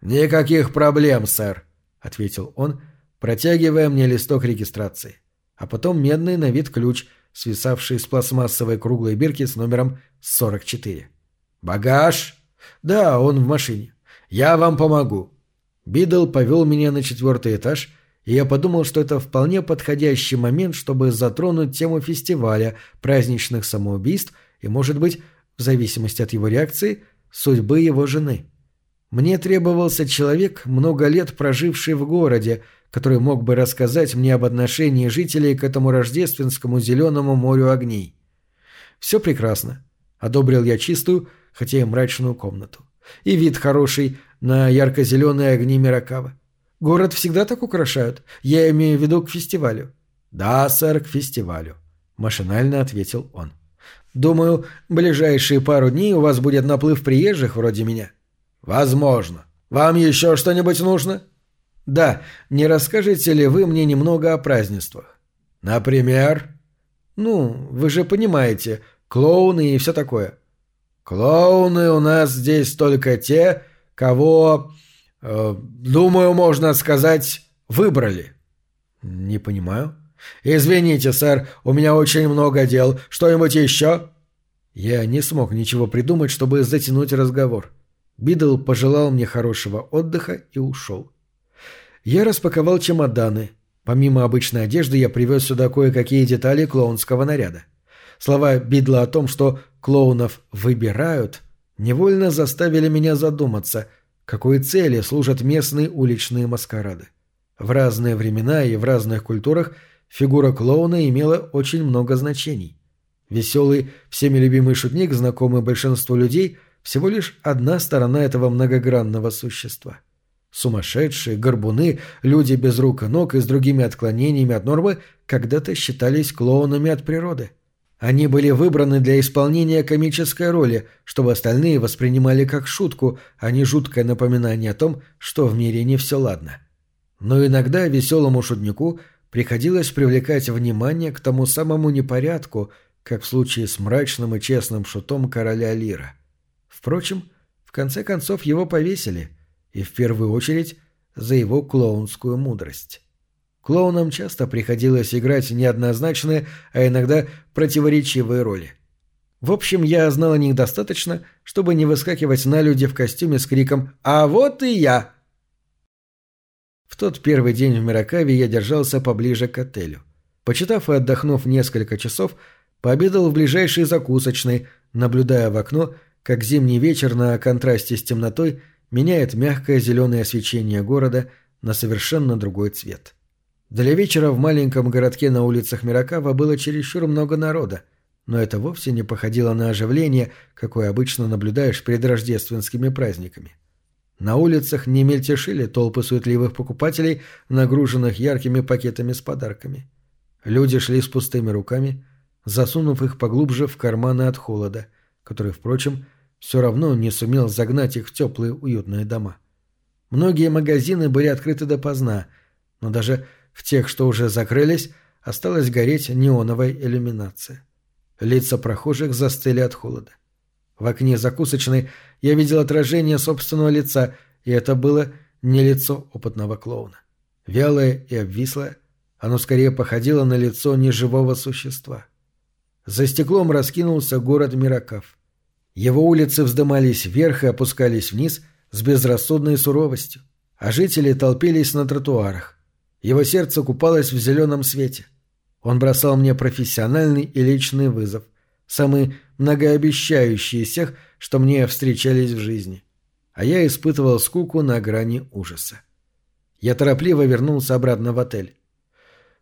«Никаких проблем, сэр», — ответил он, протягивая мне листок регистрации, а потом медный на вид ключ, свисавший с пластмассовой круглой бирки с номером 44. «Багаж?» «Да, он в машине. Я вам помогу». Бидл повел меня на четвертый этаж, и я подумал, что это вполне подходящий момент, чтобы затронуть тему фестиваля, праздничных самоубийств и, может быть, в зависимости от его реакции, судьбы его жены. Мне требовался человек, много лет проживший в городе, который мог бы рассказать мне об отношении жителей к этому рождественскому зеленому морю огней. Все прекрасно. Одобрил я чистую, хотя и мрачную комнату. И вид хороший на ярко-зеленые огни Миракава. Город всегда так украшают. Я имею в виду к фестивалю. Да, сэр, к фестивалю. Машинально ответил он. Думаю, ближайшие пару дней у вас будет наплыв приезжих вроде меня. Возможно. Вам еще что-нибудь нужно? Да, не расскажете ли вы мне немного о празднествах? Например? Ну, вы же понимаете, клоуны и все такое. Клоуны у нас здесь только те, кого, думаю, можно сказать, выбрали. Не понимаю. Извините, сэр, у меня очень много дел. Что-нибудь еще? Я не смог ничего придумать, чтобы затянуть разговор. Бидл пожелал мне хорошего отдыха и ушел. Я распаковал чемоданы. Помимо обычной одежды я привез сюда кое-какие детали клоунского наряда. Слова Бидла о том, что клоунов выбирают, невольно заставили меня задуматься, какой цели служат местные уличные маскарады. В разные времена и в разных культурах фигура клоуна имела очень много значений. Веселый, всеми любимый шутник, знакомый большинству людей, всего лишь одна сторона этого многогранного существа. Сумасшедшие, горбуны, люди без рук и ног и с другими отклонениями от нормы когда-то считались клоунами от природы – они были выбраны для исполнения комической роли, чтобы остальные воспринимали как шутку, а не жуткое напоминание о том, что в мире не все ладно. Но иногда веселому шутнику приходилось привлекать внимание к тому самому непорядку, как в случае с мрачным и честным шутом короля Лира. Впрочем, в конце концов его повесили, и в первую очередь за его клоунскую мудрость. Клоунам часто приходилось играть неоднозначные, а иногда противоречивые роли. В общем, я знал о них достаточно, чтобы не выскакивать на люди в костюме с криком «А вот и я!». В тот первый день в Миракаве я держался поближе к отелю. Почитав и отдохнув несколько часов, пообедал в ближайшей закусочной, наблюдая в окно, как зимний вечер на контрасте с темнотой меняет мягкое зеленое свечение города на совершенно другой цвет. Для вечера в маленьком городке на улицах Миракава было чересчур много народа, но это вовсе не походило на оживление, какое обычно наблюдаешь перед рождественскими праздниками. На улицах не мельтешили толпы суетливых покупателей, нагруженных яркими пакетами с подарками. Люди шли с пустыми руками, засунув их поглубже в карманы от холода, который, впрочем, все равно не сумел загнать их в теплые уютные дома. Многие магазины были открыты допоздна, но даже в тех, что уже закрылись, осталась гореть неоновая иллюминация. Лица прохожих застыли от холода. В окне закусочной я видел отражение собственного лица, и это было не лицо опытного клоуна. Вялое и обвислое, оно скорее походило на лицо неживого существа. За стеклом раскинулся город Миракав. Его улицы вздымались вверх и опускались вниз с безрассудной суровостью, а жители толпились на тротуарах. Его сердце купалось в зеленом свете. Он бросал мне профессиональный и личный вызов, самый многообещающий из всех, что мне встречались в жизни. А я испытывал скуку на грани ужаса. Я торопливо вернулся обратно в отель.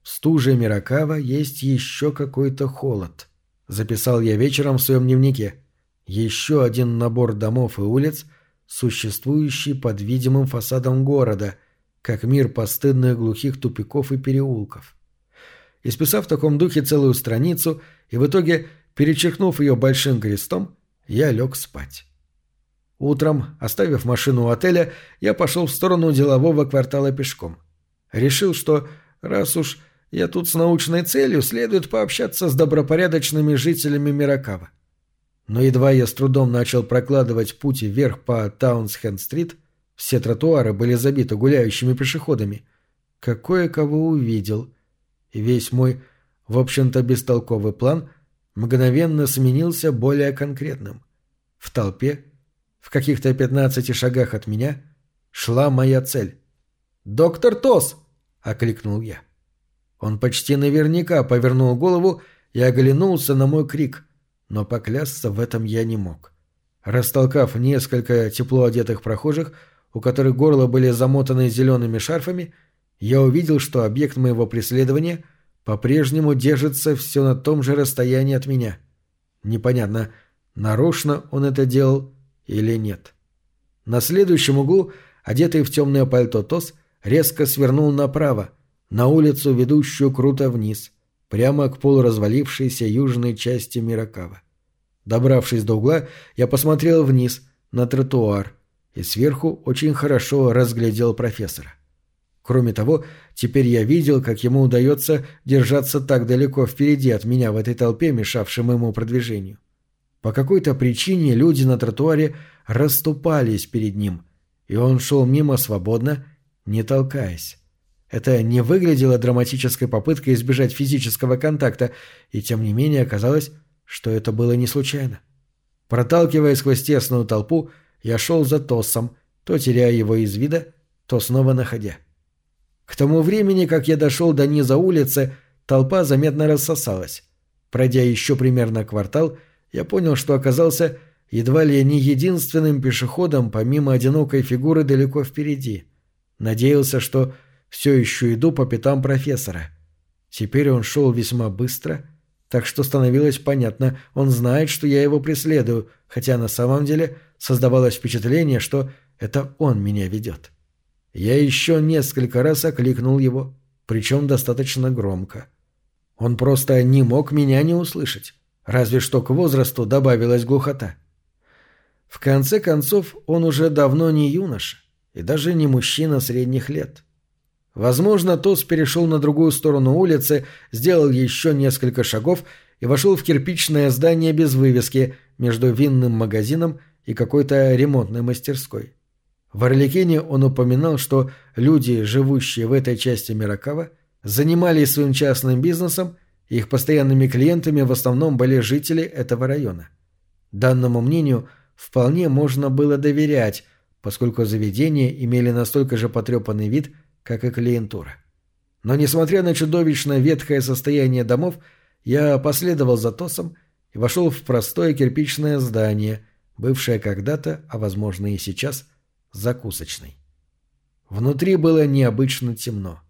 В стуже Миракава есть еще какой-то холод. Записал я вечером в своем дневнике. Еще один набор домов и улиц, существующий под видимым фасадом города — как мир постыдных глухих тупиков и переулков. Исписав в таком духе целую страницу и в итоге, перечеркнув ее большим крестом, я лег спать. Утром, оставив машину у отеля, я пошел в сторону делового квартала пешком. Решил, что раз уж я тут с научной целью, следует пообщаться с добропорядочными жителями Миракава. Но едва я с трудом начал прокладывать путь вверх по Таунсхенд-стрит, все тротуары были забиты гуляющими пешеходами. Какое кого увидел. И весь мой, в общем-то, бестолковый план мгновенно сменился более конкретным. В толпе, в каких-то пятнадцати шагах от меня, шла моя цель. «Доктор Тос!» — окликнул я. Он почти наверняка повернул голову и оглянулся на мой крик — но поклясться в этом я не мог. Растолкав несколько тепло одетых прохожих, у которых горло были замотаны зелеными шарфами, я увидел, что объект моего преследования по-прежнему держится все на том же расстоянии от меня. Непонятно, нарочно он это делал или нет. На следующем углу, одетый в темное пальто Тос, резко свернул направо, на улицу, ведущую круто вниз — прямо к полуразвалившейся южной части Миракава. Добравшись до угла, я посмотрел вниз, на тротуар, и сверху очень хорошо разглядел профессора. Кроме того, теперь я видел, как ему удается держаться так далеко впереди от меня в этой толпе, мешавшем ему продвижению. По какой-то причине люди на тротуаре расступались перед ним, и он шел мимо свободно, не толкаясь. Это не выглядело драматической попыткой избежать физического контакта, и тем не менее оказалось, что это было не случайно. Проталкивая сквозь тесную толпу, я шел за Тосом, то теряя его из вида, то снова находя. К тому времени, как я дошел до низа улицы, толпа заметно рассосалась. Пройдя еще примерно квартал, я понял, что оказался едва ли не единственным пешеходом, помимо одинокой фигуры далеко впереди. Надеялся, что все еще иду по пятам профессора. Теперь он шел весьма быстро, так что становилось понятно, он знает, что я его преследую, хотя на самом деле создавалось впечатление, что это он меня ведет. Я еще несколько раз окликнул его, причем достаточно громко. Он просто не мог меня не услышать, разве что к возрасту добавилась глухота. В конце концов, он уже давно не юноша и даже не мужчина средних лет. Возможно, Тос перешел на другую сторону улицы, сделал еще несколько шагов и вошел в кирпичное здание без вывески между винным магазином и какой-то ремонтной мастерской. В Орликене он упоминал, что люди, живущие в этой части Миракава, занимались своим частным бизнесом, и их постоянными клиентами в основном были жители этого района. Данному мнению вполне можно было доверять, поскольку заведения имели настолько же потрепанный вид – как и клиентура. Но несмотря на чудовищно ветхое состояние домов, я последовал за Тосом и вошел в простое кирпичное здание, бывшее когда-то, а возможно и сейчас, закусочной. Внутри было необычно темно.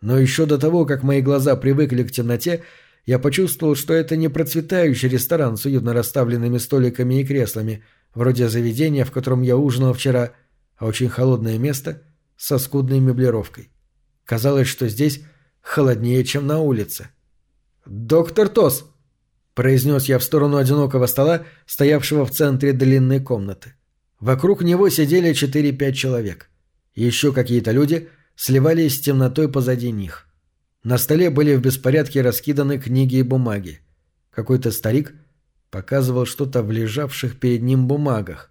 Но еще до того, как мои глаза привыкли к темноте, я почувствовал, что это не процветающий ресторан с уютно расставленными столиками и креслами, вроде заведения, в котором я ужинал вчера, а очень холодное место — со скудной меблировкой. Казалось, что здесь холоднее, чем на улице. «Доктор Тос!» – произнес я в сторону одинокого стола, стоявшего в центре длинной комнаты. Вокруг него сидели четыре-пять человек. Еще какие-то люди сливались с темнотой позади них. На столе были в беспорядке раскиданы книги и бумаги. Какой-то старик показывал что-то в лежавших перед ним бумагах.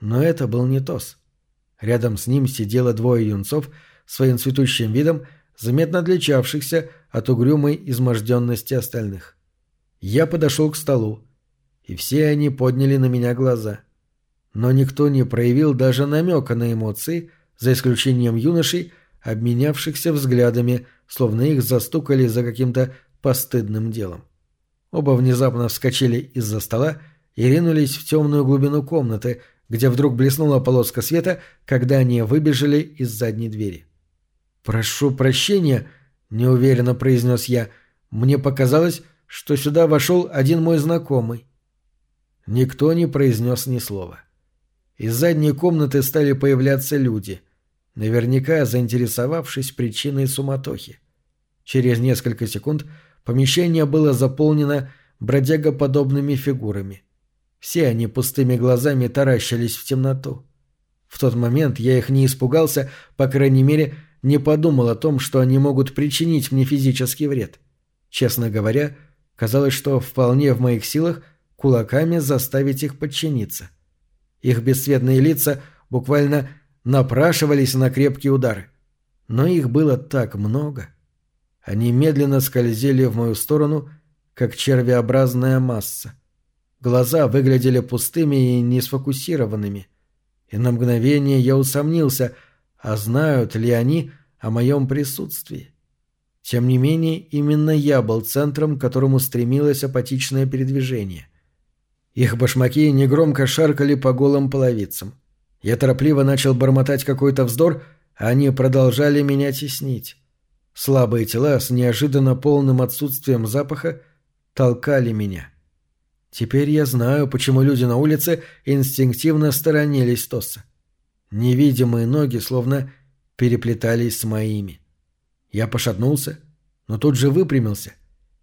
Но это был не Тос. Рядом с ним сидело двое юнцов своим цветущим видом, заметно отличавшихся от угрюмой изможденности остальных. Я подошел к столу, и все они подняли на меня глаза. Но никто не проявил даже намека на эмоции, за исключением юношей, обменявшихся взглядами, словно их застукали за каким-то постыдным делом. Оба внезапно вскочили из-за стола и ринулись в темную глубину комнаты, где вдруг блеснула полоска света, когда они выбежали из задней двери. «Прошу прощения», — неуверенно произнес я. «Мне показалось, что сюда вошел один мой знакомый». Никто не произнес ни слова. Из задней комнаты стали появляться люди, наверняка заинтересовавшись причиной суматохи. Через несколько секунд помещение было заполнено бродягоподобными фигурами. Все они пустыми глазами таращились в темноту. В тот момент я их не испугался, по крайней мере, не подумал о том, что они могут причинить мне физический вред. Честно говоря, казалось, что вполне в моих силах кулаками заставить их подчиниться. Их бесцветные лица буквально напрашивались на крепкие удары. Но их было так много. Они медленно скользили в мою сторону, как червеобразная масса. Глаза выглядели пустыми и несфокусированными. И на мгновение я усомнился, а знают ли они о моем присутствии. Тем не менее, именно я был центром, к которому стремилось апатичное передвижение. Их башмаки негромко шаркали по голым половицам. Я торопливо начал бормотать какой-то вздор, а они продолжали меня теснить. Слабые тела с неожиданно полным отсутствием запаха толкали меня. Теперь я знаю, почему люди на улице инстинктивно сторонились Тоса. Невидимые ноги словно переплетались с моими. Я пошатнулся, но тут же выпрямился,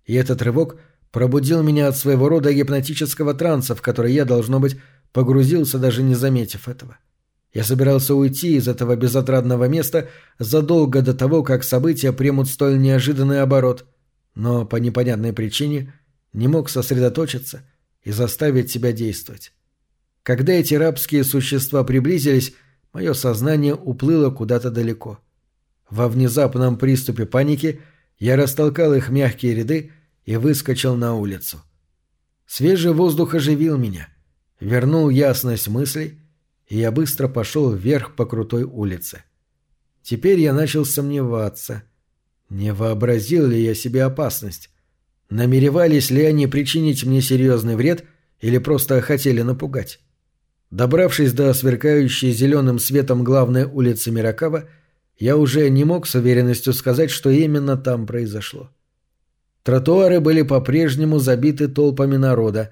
и этот рывок пробудил меня от своего рода гипнотического транса, в который я, должно быть, погрузился, даже не заметив этого. Я собирался уйти из этого безотрадного места задолго до того, как события примут столь неожиданный оборот, но по непонятной причине не мог сосредоточиться и заставить себя действовать. Когда эти рабские существа приблизились, мое сознание уплыло куда-то далеко. Во внезапном приступе паники я растолкал их мягкие ряды и выскочил на улицу. Свежий воздух оживил меня, вернул ясность мыслей, и я быстро пошел вверх по крутой улице. Теперь я начал сомневаться, не вообразил ли я себе опасность, намеревались ли они причинить мне серьезный вред или просто хотели напугать. Добравшись до сверкающей зеленым светом главной улицы Миракава, я уже не мог с уверенностью сказать, что именно там произошло. Тротуары были по-прежнему забиты толпами народа,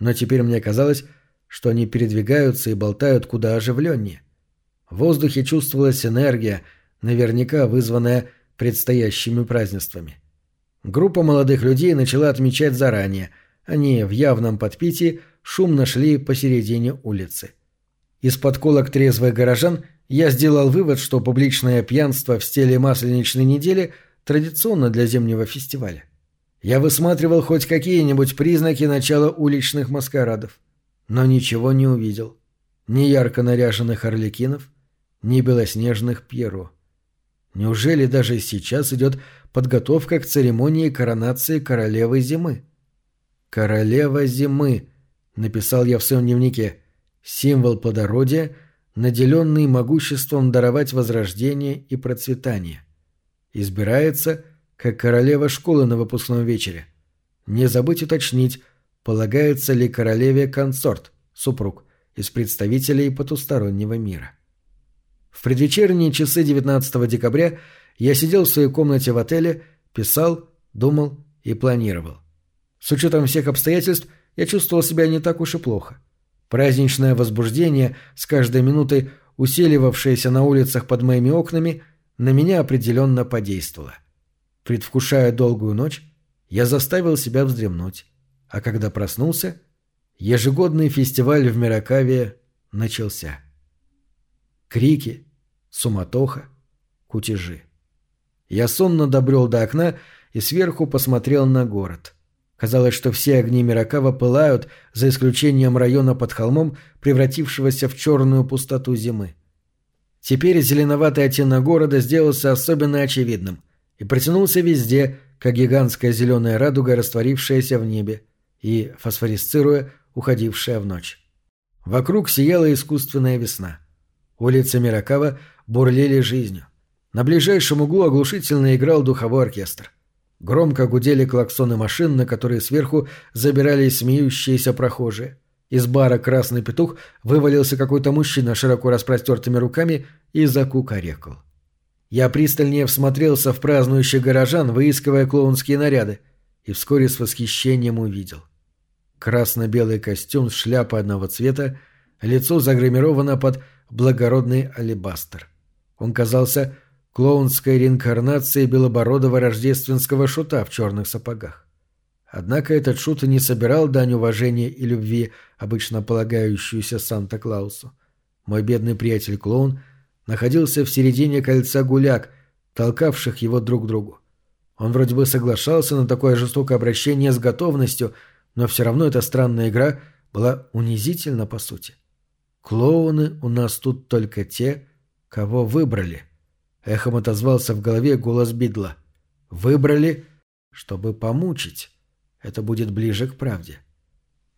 но теперь мне казалось, что они передвигаются и болтают куда оживленнее. В воздухе чувствовалась энергия, наверняка вызванная предстоящими празднествами. Группа молодых людей начала отмечать заранее. Они в явном подпитии шумно шли посередине улицы. Из подколок трезвых горожан я сделал вывод, что публичное пьянство в стиле масленичной недели традиционно для зимнего фестиваля. Я высматривал хоть какие-нибудь признаки начала уличных маскарадов но ничего не увидел. Ни ярко наряженных орликинов, ни белоснежных пьеро. Неужели даже сейчас идет подготовка к церемонии коронации королевы зимы? «Королева зимы», — написал я в своем дневнике, — символ плодородия, наделенный могуществом даровать возрождение и процветание. Избирается как королева школы на выпускном вечере. Не забыть уточнить, полагается ли королеве консорт, супруг, из представителей потустороннего мира. В предвечерние часы 19 декабря я сидел в своей комнате в отеле, писал, думал и планировал. С учетом всех обстоятельств я чувствовал себя не так уж и плохо. Праздничное возбуждение, с каждой минутой усиливавшееся на улицах под моими окнами, на меня определенно подействовало. Предвкушая долгую ночь, я заставил себя вздремнуть а когда проснулся, ежегодный фестиваль в Миракаве начался. Крики, суматоха, кутежи. Я сонно добрел до окна и сверху посмотрел на город. Казалось, что все огни Миракава пылают, за исключением района под холмом, превратившегося в черную пустоту зимы. Теперь зеленоватый оттенок города сделался особенно очевидным и протянулся везде, как гигантская зеленая радуга, растворившаяся в небе, и фосфорисцируя, уходившая в ночь. Вокруг сияла искусственная весна. Улицы Миракава бурлили жизнью. На ближайшем углу оглушительно играл духовой оркестр. Громко гудели клаксоны машин, на которые сверху забирались смеющиеся прохожие. Из бара «Красный петух» вывалился какой-то мужчина широко распростертыми руками и закукарекал. Я пристальнее всмотрелся в празднующих горожан, выискивая клоунские наряды, и вскоре с восхищением увидел. Красно-белый костюм с шляпой одного цвета, лицо загримировано под благородный алебастр. Он казался клоунской реинкарнацией белобородого рождественского шута в черных сапогах. Однако этот шут не собирал дань уважения и любви, обычно полагающуюся Санта-Клаусу. Мой бедный приятель-клоун находился в середине кольца гуляк, толкавших его друг к другу. Он вроде бы соглашался на такое жестокое обращение с готовностью, но все равно эта странная игра была унизительна по сути. Клоуны у нас тут только те, кого выбрали. Эхом отозвался в голове голос Бидла. Выбрали, чтобы помучить. Это будет ближе к правде.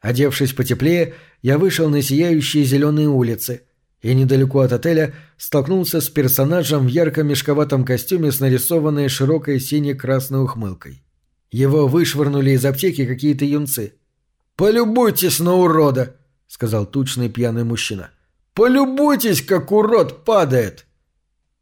Одевшись потеплее, я вышел на сияющие зеленые улицы и недалеко от отеля столкнулся с персонажем в ярко-мешковатом костюме с нарисованной широкой сине-красной ухмылкой. Его вышвырнули из аптеки какие-то юнцы. «Полюбуйтесь на урода!» — сказал тучный пьяный мужчина. «Полюбуйтесь, как урод падает!»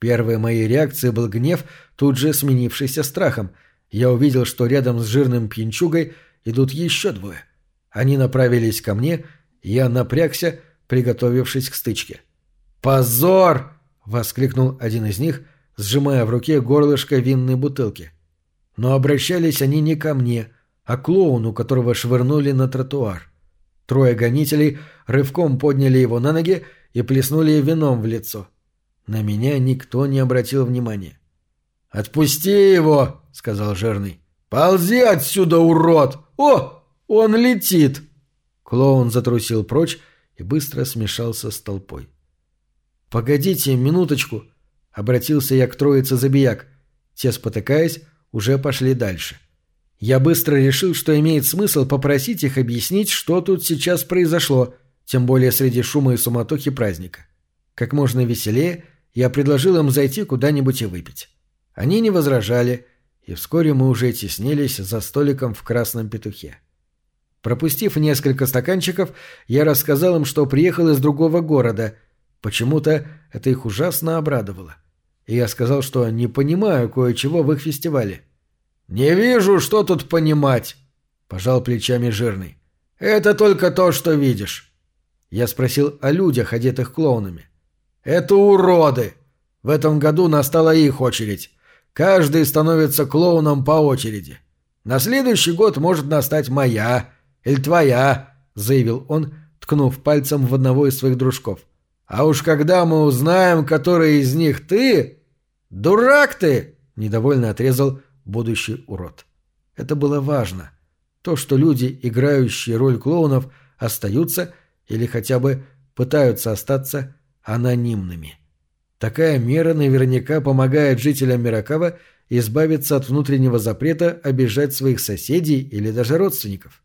Первой моей реакцией был гнев, тут же сменившийся страхом. Я увидел, что рядом с жирным пьянчугой идут еще двое. Они направились ко мне, я напрягся, приготовившись к стычке. «Позор!» — воскликнул один из них, сжимая в руке горлышко винной бутылки. Но обращались они не ко мне, а к клоуну, которого швырнули на тротуар. Трое гонителей рывком подняли его на ноги и плеснули вином в лицо. На меня никто не обратил внимания. «Отпусти его!» — сказал жирный. «Ползи отсюда, урод! О, он летит!» Клоун затрусил прочь и быстро смешался с толпой. «Погодите минуточку!» — обратился я к троице забияк. Те, спотыкаясь, уже пошли дальше. Я быстро решил, что имеет смысл попросить их объяснить, что тут сейчас произошло, тем более среди шума и суматохи праздника. Как можно веселее я предложил им зайти куда-нибудь и выпить. Они не возражали, и вскоре мы уже теснились за столиком в красном петухе. Пропустив несколько стаканчиков, я рассказал им, что приехал из другого города. Почему-то это их ужасно обрадовало. И я сказал, что не понимаю кое-чего в их фестивале. «Не вижу, что тут понимать», — пожал плечами жирный. «Это только то, что видишь». Я спросил о людях, одетых клоунами. «Это уроды! В этом году настала их очередь. Каждый становится клоуном по очереди. На следующий год может настать моя или твоя», — заявил он, ткнув пальцем в одного из своих дружков. «А уж когда мы узнаем, который из них ты...» «Дурак ты!» — недовольно отрезал будущий урод. Это было важно. То, что люди, играющие роль клоунов, остаются или хотя бы пытаются остаться анонимными. Такая мера наверняка помогает жителям Миракава избавиться от внутреннего запрета обижать своих соседей или даже родственников.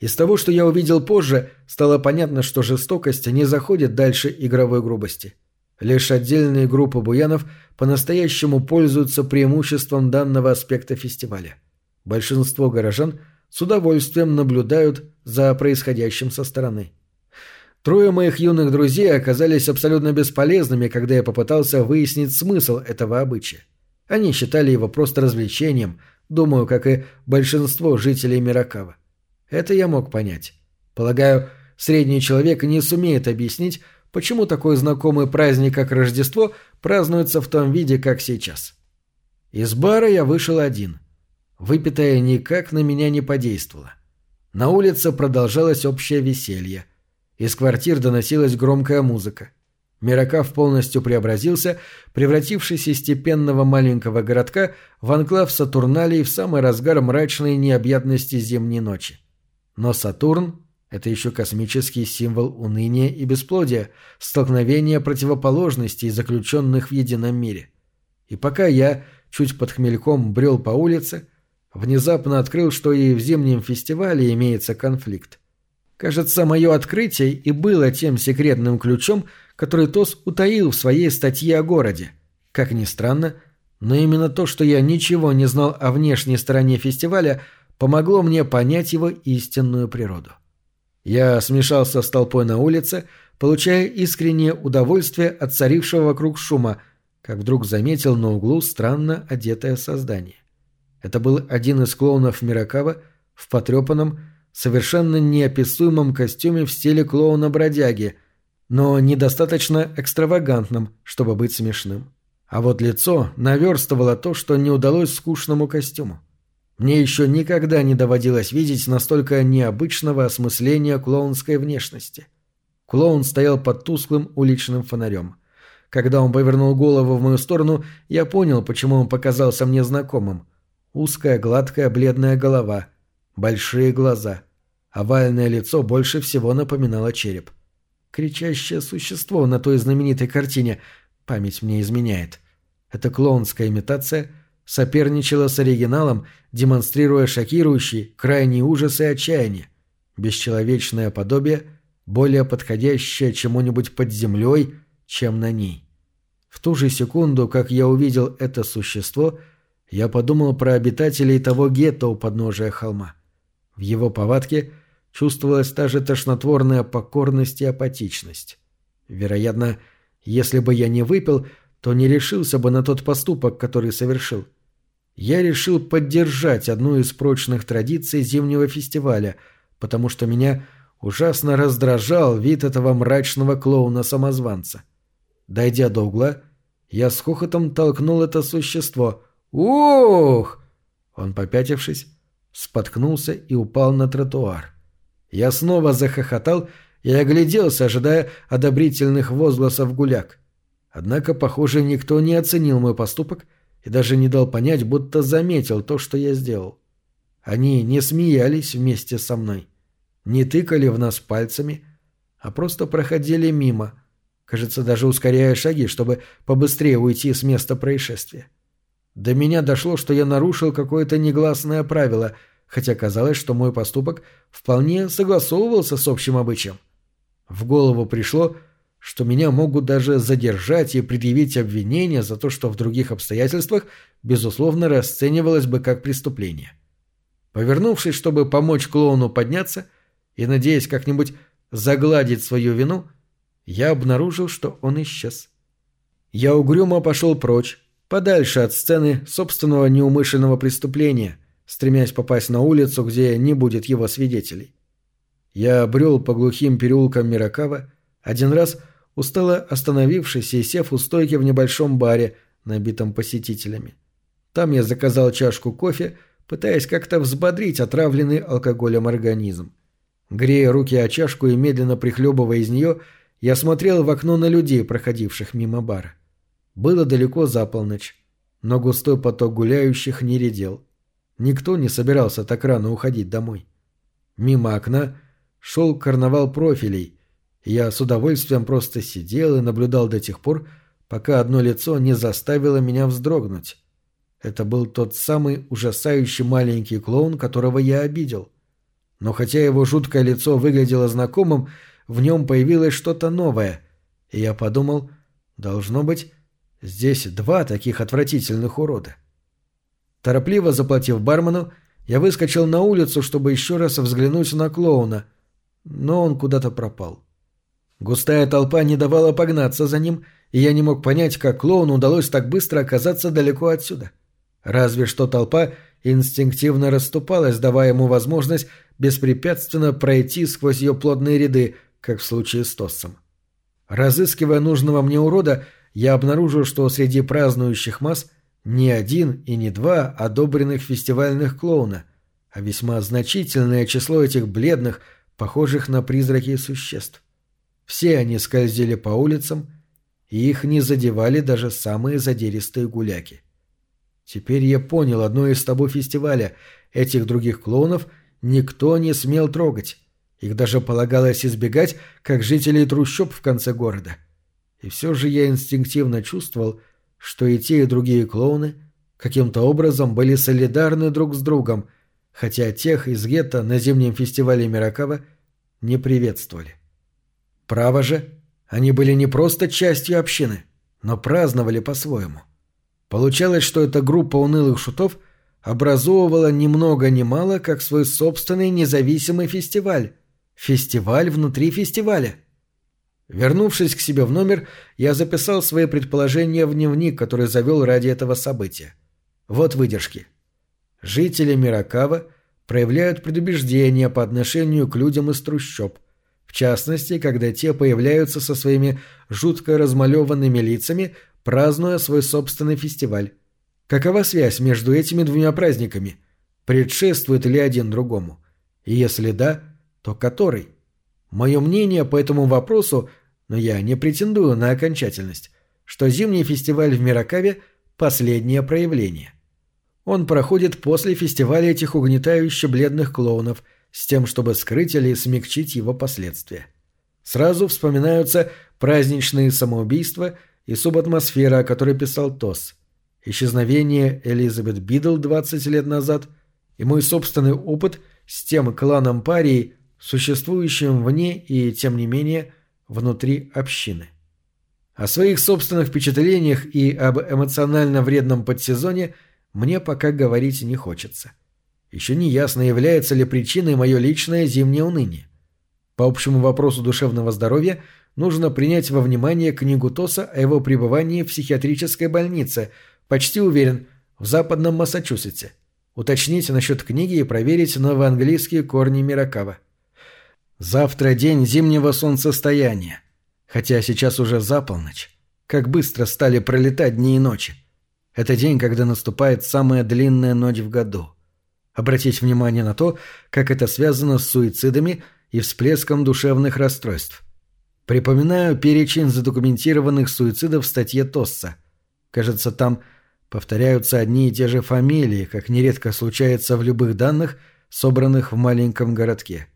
Из того, что я увидел позже, стало понятно, что жестокость не заходит дальше игровой грубости. Лишь отдельные группы буянов по-настоящему пользуются преимуществом данного аспекта фестиваля. Большинство горожан с удовольствием наблюдают за происходящим со стороны. Трое моих юных друзей оказались абсолютно бесполезными, когда я попытался выяснить смысл этого обычая. Они считали его просто развлечением, думаю, как и большинство жителей Миракава. Это я мог понять. Полагаю, средний человек не сумеет объяснить, почему такой знакомый праздник, как Рождество, празднуется в том виде, как сейчас. Из бара я вышел один. Выпитое никак на меня не подействовало. На улице продолжалось общее веселье – из квартир доносилась громкая музыка. Миракав полностью преобразился, превратившись из степенного маленького городка в анклав Сатурналей в самый разгар мрачной необъятности зимней ночи. Но Сатурн — это еще космический символ уныния и бесплодия, столкновения противоположностей, заключенных в едином мире. И пока я, чуть под хмельком, брел по улице, внезапно открыл, что и в зимнем фестивале имеется конфликт. Кажется, мое открытие и было тем секретным ключом, который Тос утаил в своей статье о городе. Как ни странно, но именно то, что я ничего не знал о внешней стороне фестиваля, помогло мне понять его истинную природу. Я смешался с толпой на улице, получая искреннее удовольствие от царившего вокруг шума, как вдруг заметил на углу странно одетое создание. Это был один из клоунов Миракава в потрепанном, совершенно неописуемом костюме в стиле клоуна-бродяги, но недостаточно экстравагантном, чтобы быть смешным. А вот лицо наверстывало то, что не удалось скучному костюму. Мне еще никогда не доводилось видеть настолько необычного осмысления клоунской внешности. Клоун стоял под тусклым уличным фонарем. Когда он повернул голову в мою сторону, я понял, почему он показался мне знакомым. Узкая, гладкая, бледная голова, большие глаза. Овальное лицо больше всего напоминало череп. Кричащее существо на той знаменитой картине. Память мне изменяет. Эта клоунская имитация соперничала с оригиналом, демонстрируя шокирующий, крайний ужас и отчаяние. Бесчеловечное подобие, более подходящее чему-нибудь под землей, чем на ней. В ту же секунду, как я увидел это существо, я подумал про обитателей того гетто у подножия холма. В его повадке чувствовалась та же тошнотворная покорность и апатичность. Вероятно, если бы я не выпил, то не решился бы на тот поступок, который совершил. Я решил поддержать одну из прочных традиций зимнего фестиваля, потому что меня ужасно раздражал вид этого мрачного клоуна-самозванца. Дойдя до угла, я с хохотом толкнул это существо. «Ух!» Он, попятившись, споткнулся и упал на тротуар. Я снова захохотал и огляделся, ожидая одобрительных возгласов гуляк. Однако, похоже, никто не оценил мой поступок и даже не дал понять, будто заметил то, что я сделал. Они не смеялись вместе со мной, не тыкали в нас пальцами, а просто проходили мимо, кажется, даже ускоряя шаги, чтобы побыстрее уйти с места происшествия. До меня дошло, что я нарушил какое-то негласное правило, хотя казалось, что мой поступок вполне согласовывался с общим обычаем. В голову пришло, что меня могут даже задержать и предъявить обвинение за то, что в других обстоятельствах, безусловно, расценивалось бы как преступление. Повернувшись, чтобы помочь клоуну подняться и надеясь как-нибудь загладить свою вину, я обнаружил, что он исчез. Я угрюмо пошел прочь, подальше от сцены собственного неумышленного преступления, стремясь попасть на улицу, где не будет его свидетелей. Я брел по глухим переулкам Миракава, один раз – устало остановившись и сев у стойки в небольшом баре, набитом посетителями. Там я заказал чашку кофе, пытаясь как-то взбодрить отравленный алкоголем организм. Грея руки о чашку и медленно прихлебывая из нее, я смотрел в окно на людей, проходивших мимо бара. Было далеко за полночь, но густой поток гуляющих не редел. Никто не собирался так рано уходить домой. Мимо окна шел карнавал профилей, я с удовольствием просто сидел и наблюдал до тех пор, пока одно лицо не заставило меня вздрогнуть. Это был тот самый ужасающий маленький клоун, которого я обидел. Но хотя его жуткое лицо выглядело знакомым, в нем появилось что-то новое, и я подумал, должно быть, здесь два таких отвратительных урода. Торопливо заплатив бармену, я выскочил на улицу, чтобы еще раз взглянуть на клоуна, но он куда-то пропал. Густая толпа не давала погнаться за ним, и я не мог понять, как клоуну удалось так быстро оказаться далеко отсюда. Разве что толпа инстинктивно расступалась, давая ему возможность беспрепятственно пройти сквозь ее плотные ряды, как в случае с Тоссом. Разыскивая нужного мне урода, я обнаружил, что среди празднующих масс не один и не два одобренных фестивальных клоуна, а весьма значительное число этих бледных, похожих на призраки существ. Все они скользили по улицам, и их не задевали даже самые задиристые гуляки. Теперь я понял одно из табу фестиваля. Этих других клоунов никто не смел трогать. Их даже полагалось избегать, как жителей трущоб в конце города. И все же я инстинктивно чувствовал, что и те, и другие клоуны каким-то образом были солидарны друг с другом, хотя тех из гетто на зимнем фестивале Миракава не приветствовали. Право же, они были не просто частью общины, но праздновали по-своему. Получалось, что эта группа унылых шутов образовывала ни много ни мало как свой собственный независимый фестиваль. Фестиваль внутри фестиваля. Вернувшись к себе в номер, я записал свои предположения в дневник, который завел ради этого события. Вот выдержки. Жители Миракава проявляют предубеждение по отношению к людям из трущоб – в частности, когда те появляются со своими жутко размалеванными лицами, празднуя свой собственный фестиваль. Какова связь между этими двумя праздниками? Предшествует ли один другому? И если да, то который? Мое мнение по этому вопросу, но я не претендую на окончательность, что зимний фестиваль в Миракаве – последнее проявление. Он проходит после фестиваля этих угнетающе бледных клоунов с тем, чтобы скрыть или смягчить его последствия. Сразу вспоминаются праздничные самоубийства и субатмосфера, о которой писал Тос, исчезновение Элизабет Бидл 20 лет назад и мой собственный опыт с тем кланом парии, существующим вне и, тем не менее, внутри общины. О своих собственных впечатлениях и об эмоционально вредном подсезоне мне пока говорить не хочется. Еще не ясно, является ли причиной мое личное зимнее уныние. По общему вопросу душевного здоровья нужно принять во внимание книгу Тоса о его пребывании в психиатрической больнице, почти уверен, в западном Массачусетсе. Уточнить насчет книги и проверить новоанглийские корни Миракава. Завтра день зимнего солнцестояния. Хотя сейчас уже за полночь. Как быстро стали пролетать дни и ночи. Это день, когда наступает самая длинная ночь в году. Обратить внимание на то, как это связано с суицидами и всплеском душевных расстройств. Припоминаю перечень задокументированных суицидов в статье Тосса. Кажется, там повторяются одни и те же фамилии, как нередко случается в любых данных, собранных в маленьком городке.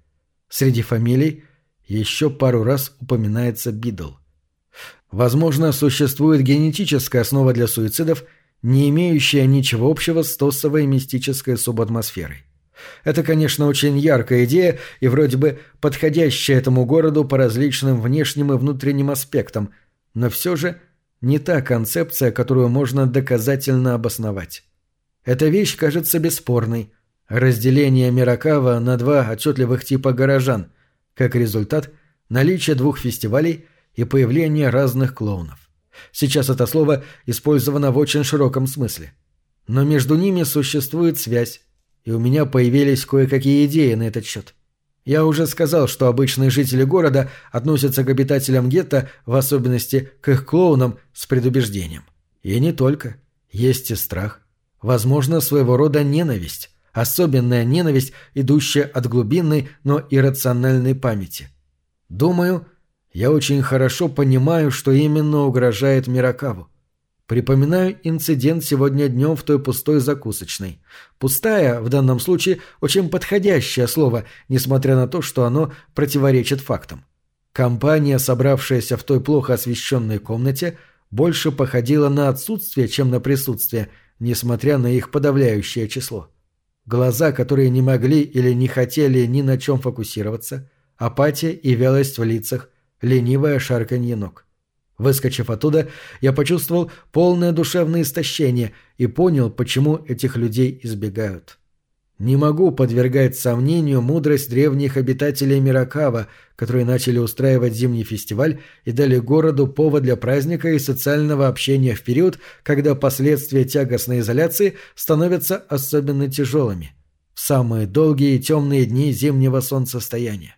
Среди фамилий еще пару раз упоминается Бидл. Возможно, существует генетическая основа для суицидов, не имеющая ничего общего с тосовой мистической субатмосферой. Это, конечно, очень яркая идея и вроде бы подходящая этому городу по различным внешним и внутренним аспектам, но все же не та концепция, которую можно доказательно обосновать. Эта вещь кажется бесспорной. Разделение Миракава на два отчетливых типа горожан, как результат – наличие двух фестивалей и появление разных клоунов. Сейчас это слово использовано в очень широком смысле. Но между ними существует связь, и у меня появились кое-какие идеи на этот счет. Я уже сказал, что обычные жители города относятся к обитателям гетто, в особенности к их клоунам, с предубеждением. И не только. Есть и страх. Возможно, своего рода ненависть. Особенная ненависть, идущая от глубинной, но иррациональной памяти. Думаю, я очень хорошо понимаю, что именно угрожает Миракаву. Припоминаю инцидент сегодня днем в той пустой закусочной. Пустая, в данном случае, очень подходящее слово, несмотря на то, что оно противоречит фактам. Компания, собравшаяся в той плохо освещенной комнате, больше походила на отсутствие, чем на присутствие, несмотря на их подавляющее число. Глаза, которые не могли или не хотели ни на чем фокусироваться, апатия и вялость в лицах, ленивое шарканье ног. Выскочив оттуда, я почувствовал полное душевное истощение и понял, почему этих людей избегают. Не могу подвергать сомнению мудрость древних обитателей Миракава, которые начали устраивать зимний фестиваль и дали городу повод для праздника и социального общения в период, когда последствия тягостной изоляции становятся особенно тяжелыми. В самые долгие и темные дни зимнего солнцестояния.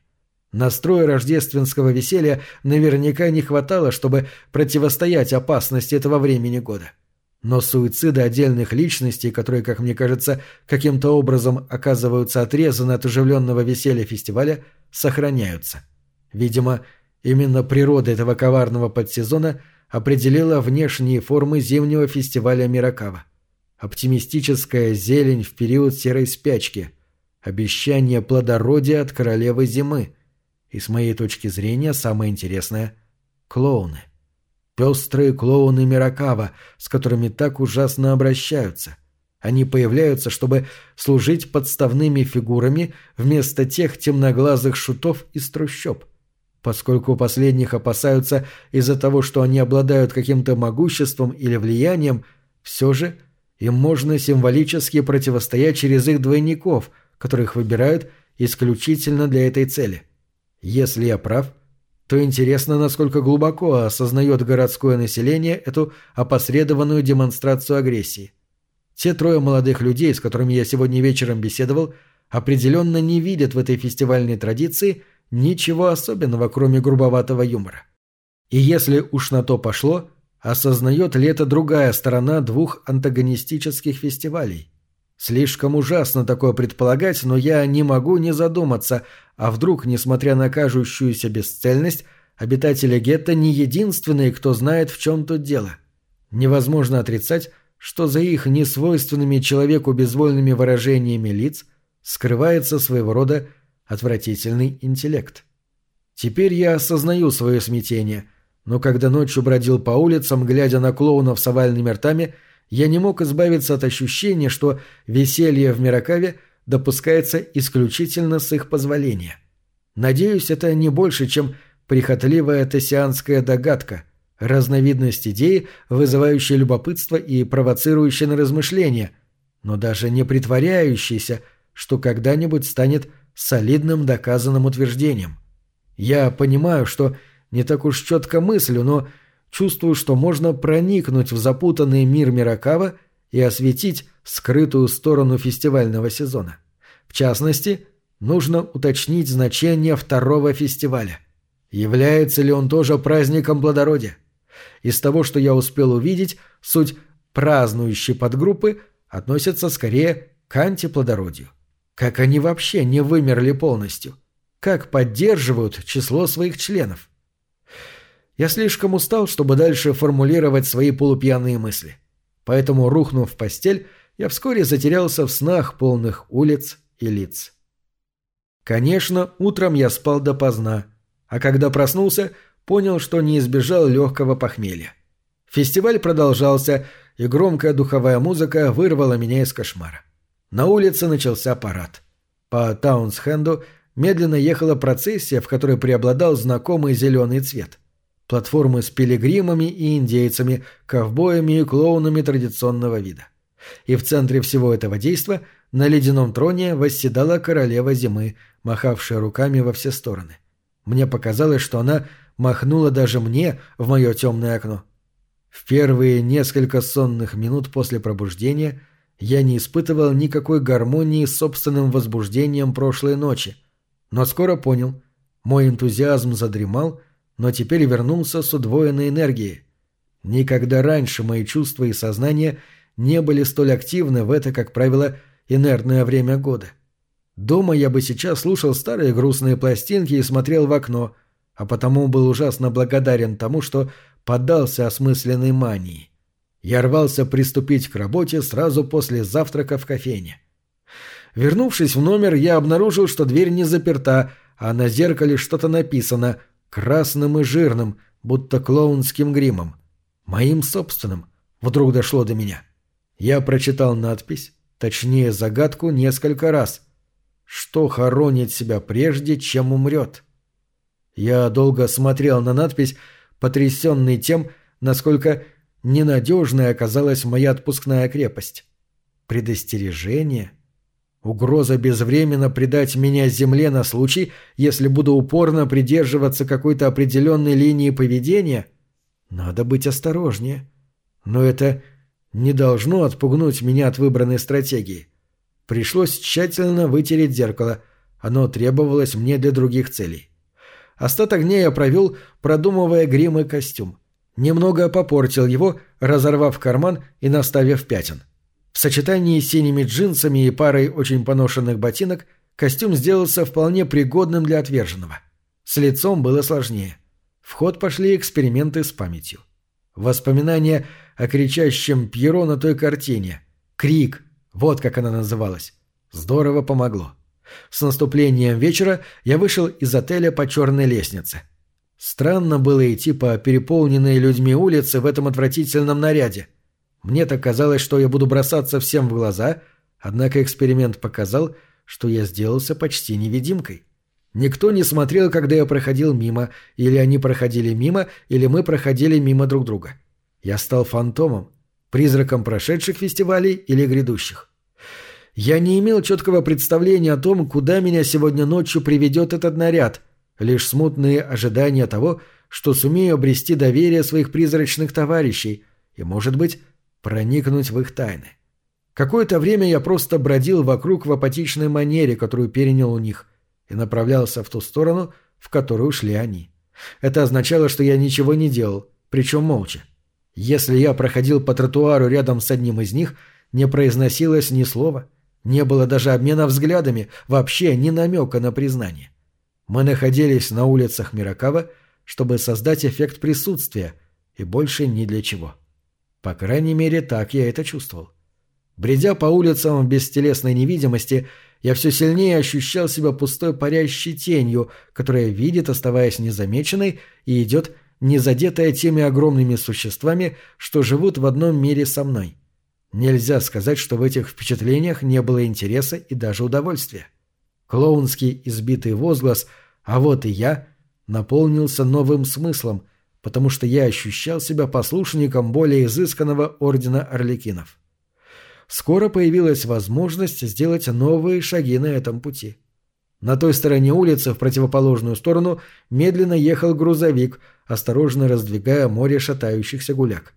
Настроя рождественского веселья наверняка не хватало, чтобы противостоять опасности этого времени года. Но суициды отдельных личностей, которые, как мне кажется, каким-то образом оказываются отрезаны от оживленного веселья фестиваля, сохраняются. Видимо, именно природа этого коварного подсезона определила внешние формы зимнего фестиваля Миракава. Оптимистическая зелень в период серой спячки, обещание плодородия от королевы зимы – и с моей точки зрения самое интересное — клоуны. Пестрые клоуны Миракава, с которыми так ужасно обращаются. Они появляются, чтобы служить подставными фигурами вместо тех темноглазых шутов из трущоб. Поскольку последних опасаются из-за того, что они обладают каким-то могуществом или влиянием, все же им можно символически противостоять через их двойников, которых выбирают исключительно для этой цели – если я прав, то интересно, насколько глубоко осознает городское население эту опосредованную демонстрацию агрессии. Те трое молодых людей, с которыми я сегодня вечером беседовал, определенно не видят в этой фестивальной традиции ничего особенного, кроме грубоватого юмора. И если уж на то пошло, осознает ли это другая сторона двух антагонистических фестивалей? Слишком ужасно такое предполагать, но я не могу не задуматься, а вдруг, несмотря на кажущуюся бесцельность, обитатели гетто не единственные, кто знает, в чем тут дело. Невозможно отрицать, что за их несвойственными человеку безвольными выражениями лиц скрывается своего рода отвратительный интеллект. Теперь я осознаю свое смятение, но когда ночью бродил по улицам, глядя на клоунов с овальными ртами, я не мог избавиться от ощущения, что веселье в Миракаве допускается исключительно с их позволения. Надеюсь, это не больше, чем прихотливая тессианская догадка, разновидность идеи, вызывающая любопытство и провоцирующая на размышления, но даже не притворяющаяся, что когда-нибудь станет солидным доказанным утверждением. Я понимаю, что не так уж четко мыслю, но чувствую, что можно проникнуть в запутанный мир Миракава и осветить скрытую сторону фестивального сезона. В частности, нужно уточнить значение второго фестиваля. Является ли он тоже праздником плодородия? Из того, что я успел увидеть, суть празднующей подгруппы относится скорее к антиплодородию. Как они вообще не вымерли полностью? Как поддерживают число своих членов? Я слишком устал, чтобы дальше формулировать свои полупьяные мысли. Поэтому, рухнув в постель, я вскоре затерялся в снах полных улиц и лиц. Конечно, утром я спал допоздна, а когда проснулся, понял, что не избежал легкого похмелья. Фестиваль продолжался, и громкая духовая музыка вырвала меня из кошмара. На улице начался парад. По Таунсхенду медленно ехала процессия, в которой преобладал знакомый зеленый цвет. Платформы с пилигримами и индейцами, ковбоями и клоунами традиционного вида. И в центре всего этого действа на ледяном троне восседала королева зимы, махавшая руками во все стороны. Мне показалось, что она махнула даже мне в мое темное окно. В первые несколько сонных минут после пробуждения – я не испытывал никакой гармонии с собственным возбуждением прошлой ночи. Но скоро понял, мой энтузиазм задремал, но теперь вернулся с удвоенной энергией. Никогда раньше мои чувства и сознание не были столь активны в это, как правило, инертное время года. Дома я бы сейчас слушал старые грустные пластинки и смотрел в окно, а потому был ужасно благодарен тому, что поддался осмысленной мании. Я рвался приступить к работе сразу после завтрака в кофейне. Вернувшись в номер, я обнаружил, что дверь не заперта, а на зеркале что-то написано красным и жирным, будто клоунским гримом. Моим собственным. Вдруг дошло до меня. Я прочитал надпись, точнее загадку, несколько раз. Что хоронит себя прежде, чем умрет? Я долго смотрел на надпись, потрясенный тем, насколько ненадежной оказалась моя отпускная крепость. Предостережение? Угроза безвременно предать меня земле на случай, если буду упорно придерживаться какой-то определенной линии поведения? Надо быть осторожнее. Но это не должно отпугнуть меня от выбранной стратегии. Пришлось тщательно вытереть зеркало. Оно требовалось мне для других целей. Остаток дня я провел, продумывая грим и костюм. Немного попортил его, разорвав карман и наставив пятен. В сочетании с синими джинсами и парой очень поношенных ботинок костюм сделался вполне пригодным для отверженного. С лицом было сложнее. В ход пошли эксперименты с памятью. Воспоминания о кричащем Пьеро на той картине. Крик, вот как она называлась. Здорово помогло. С наступлением вечера я вышел из отеля по черной лестнице – Странно было идти по переполненной людьми улице в этом отвратительном наряде. Мне так казалось, что я буду бросаться всем в глаза, однако эксперимент показал, что я сделался почти невидимкой. Никто не смотрел, когда я проходил мимо, или они проходили мимо, или мы проходили мимо друг друга. Я стал фантомом, призраком прошедших фестивалей или грядущих. Я не имел четкого представления о том, куда меня сегодня ночью приведет этот наряд — лишь смутные ожидания того, что сумею обрести доверие своих призрачных товарищей и, может быть, проникнуть в их тайны. Какое-то время я просто бродил вокруг в апатичной манере, которую перенял у них, и направлялся в ту сторону, в которую шли они. Это означало, что я ничего не делал, причем молча. Если я проходил по тротуару рядом с одним из них, не произносилось ни слова, не было даже обмена взглядами, вообще ни намека на признание. Мы находились на улицах Миракава, чтобы создать эффект присутствия, и больше ни для чего. По крайней мере, так я это чувствовал. Бредя по улицам в бестелесной невидимости, я все сильнее ощущал себя пустой парящей тенью, которая видит, оставаясь незамеченной, и идет, не задетая теми огромными существами, что живут в одном мире со мной. Нельзя сказать, что в этих впечатлениях не было интереса и даже удовольствия. Клоунский избитый возглас «А вот и я» наполнился новым смыслом, потому что я ощущал себя послушником более изысканного ордена орликинов. Скоро появилась возможность сделать новые шаги на этом пути. На той стороне улицы, в противоположную сторону, медленно ехал грузовик, осторожно раздвигая море шатающихся гуляк.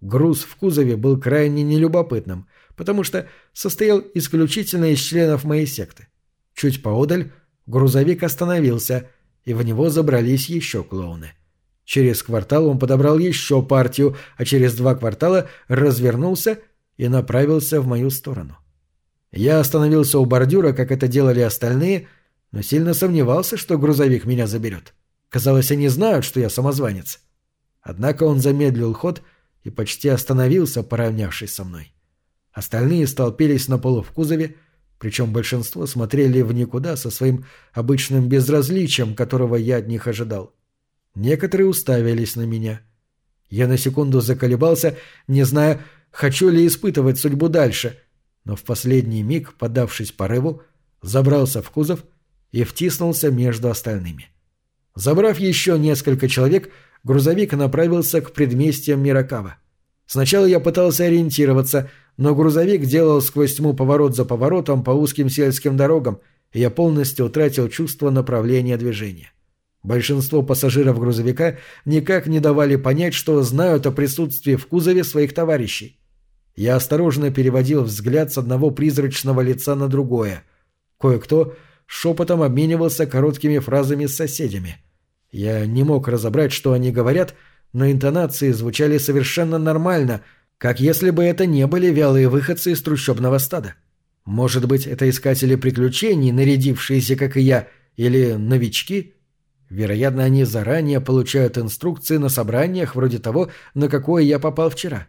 Груз в кузове был крайне нелюбопытным, потому что состоял исключительно из членов моей секты. Чуть поодаль грузовик остановился, и в него забрались еще клоуны. Через квартал он подобрал еще партию, а через два квартала развернулся и направился в мою сторону. Я остановился у бордюра, как это делали остальные, но сильно сомневался, что грузовик меня заберет. Казалось, они знают, что я самозванец. Однако он замедлил ход — и почти остановился, поравнявшись со мной. Остальные столпились на полу в кузове, причем большинство смотрели в никуда со своим обычным безразличием, которого я от них ожидал. Некоторые уставились на меня. Я на секунду заколебался, не зная, хочу ли испытывать судьбу дальше, но в последний миг, подавшись порыву, забрался в кузов и втиснулся между остальными. Забрав еще несколько человек, грузовик направился к предместьям Миракава. Сначала я пытался ориентироваться, но грузовик делал сквозь тьму поворот за поворотом по узким сельским дорогам, и я полностью утратил чувство направления движения. Большинство пассажиров грузовика никак не давали понять, что знают о присутствии в кузове своих товарищей. Я осторожно переводил взгляд с одного призрачного лица на другое. Кое-кто шепотом обменивался короткими фразами с соседями – я не мог разобрать, что они говорят, но интонации звучали совершенно нормально, как если бы это не были вялые выходцы из трущобного стада. Может быть, это искатели приключений, нарядившиеся, как и я, или новички? Вероятно, они заранее получают инструкции на собраниях вроде того, на какое я попал вчера.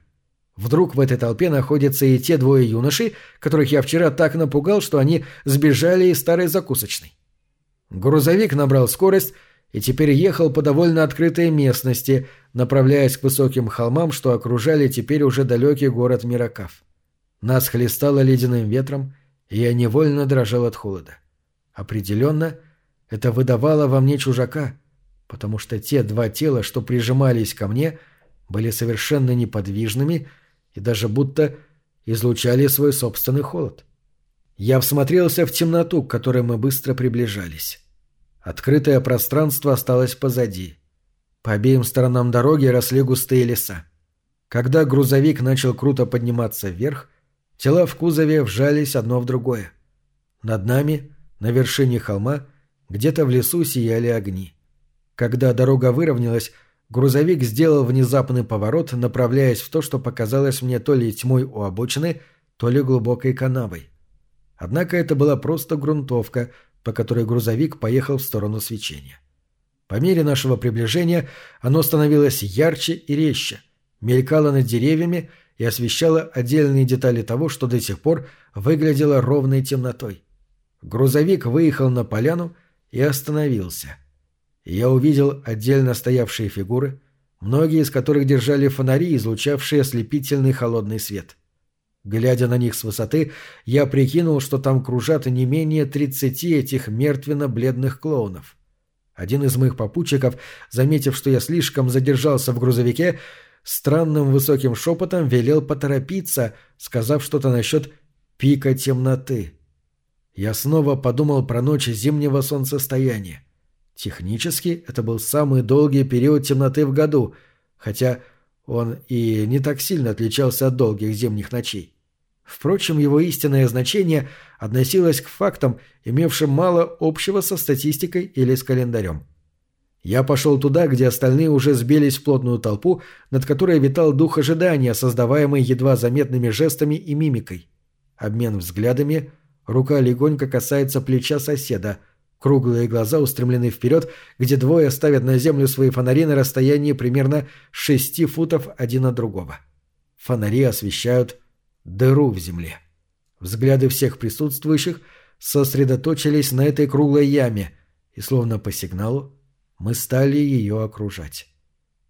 Вдруг в этой толпе находятся и те двое юношей, которых я вчера так напугал, что они сбежали из старой закусочной. Грузовик набрал скорость, и теперь ехал по довольно открытой местности, направляясь к высоким холмам, что окружали теперь уже далекий город Миракав. Нас хлестало ледяным ветром, и я невольно дрожал от холода. Определенно, это выдавало во мне чужака, потому что те два тела, что прижимались ко мне, были совершенно неподвижными и даже будто излучали свой собственный холод. Я всмотрелся в темноту, к которой мы быстро приближались. Открытое пространство осталось позади. По обеим сторонам дороги росли густые леса. Когда грузовик начал круто подниматься вверх, тела в кузове вжались одно в другое. Над нами, на вершине холма, где-то в лесу сияли огни. Когда дорога выровнялась, грузовик сделал внезапный поворот, направляясь в то, что показалось мне то ли тьмой у обочины, то ли глубокой канавой. Однако это была просто грунтовка — по которой грузовик поехал в сторону свечения. По мере нашего приближения оно становилось ярче и резче, мелькало над деревьями и освещало отдельные детали того, что до сих пор выглядело ровной темнотой. Грузовик выехал на поляну и остановился. Я увидел отдельно стоявшие фигуры, многие из которых держали фонари, излучавшие ослепительный холодный свет. Глядя на них с высоты, я прикинул, что там кружат не менее тридцати этих мертвенно-бледных клоунов. Один из моих попутчиков, заметив, что я слишком задержался в грузовике, странным высоким шепотом велел поторопиться, сказав что-то насчет пика темноты. Я снова подумал про ночь зимнего солнцестояния. Технически это был самый долгий период темноты в году, хотя он и не так сильно отличался от долгих зимних ночей. Впрочем, его истинное значение относилось к фактам, имевшим мало общего со статистикой или с календарем. Я пошел туда, где остальные уже сбились в плотную толпу, над которой витал дух ожидания, создаваемый едва заметными жестами и мимикой. Обмен взглядами, рука легонько касается плеча соседа, круглые глаза устремлены вперед, где двое ставят на землю свои фонари на расстоянии примерно шести футов один от другого. Фонари освещают дыру в земле. Взгляды всех присутствующих сосредоточились на этой круглой яме, и словно по сигналу мы стали ее окружать.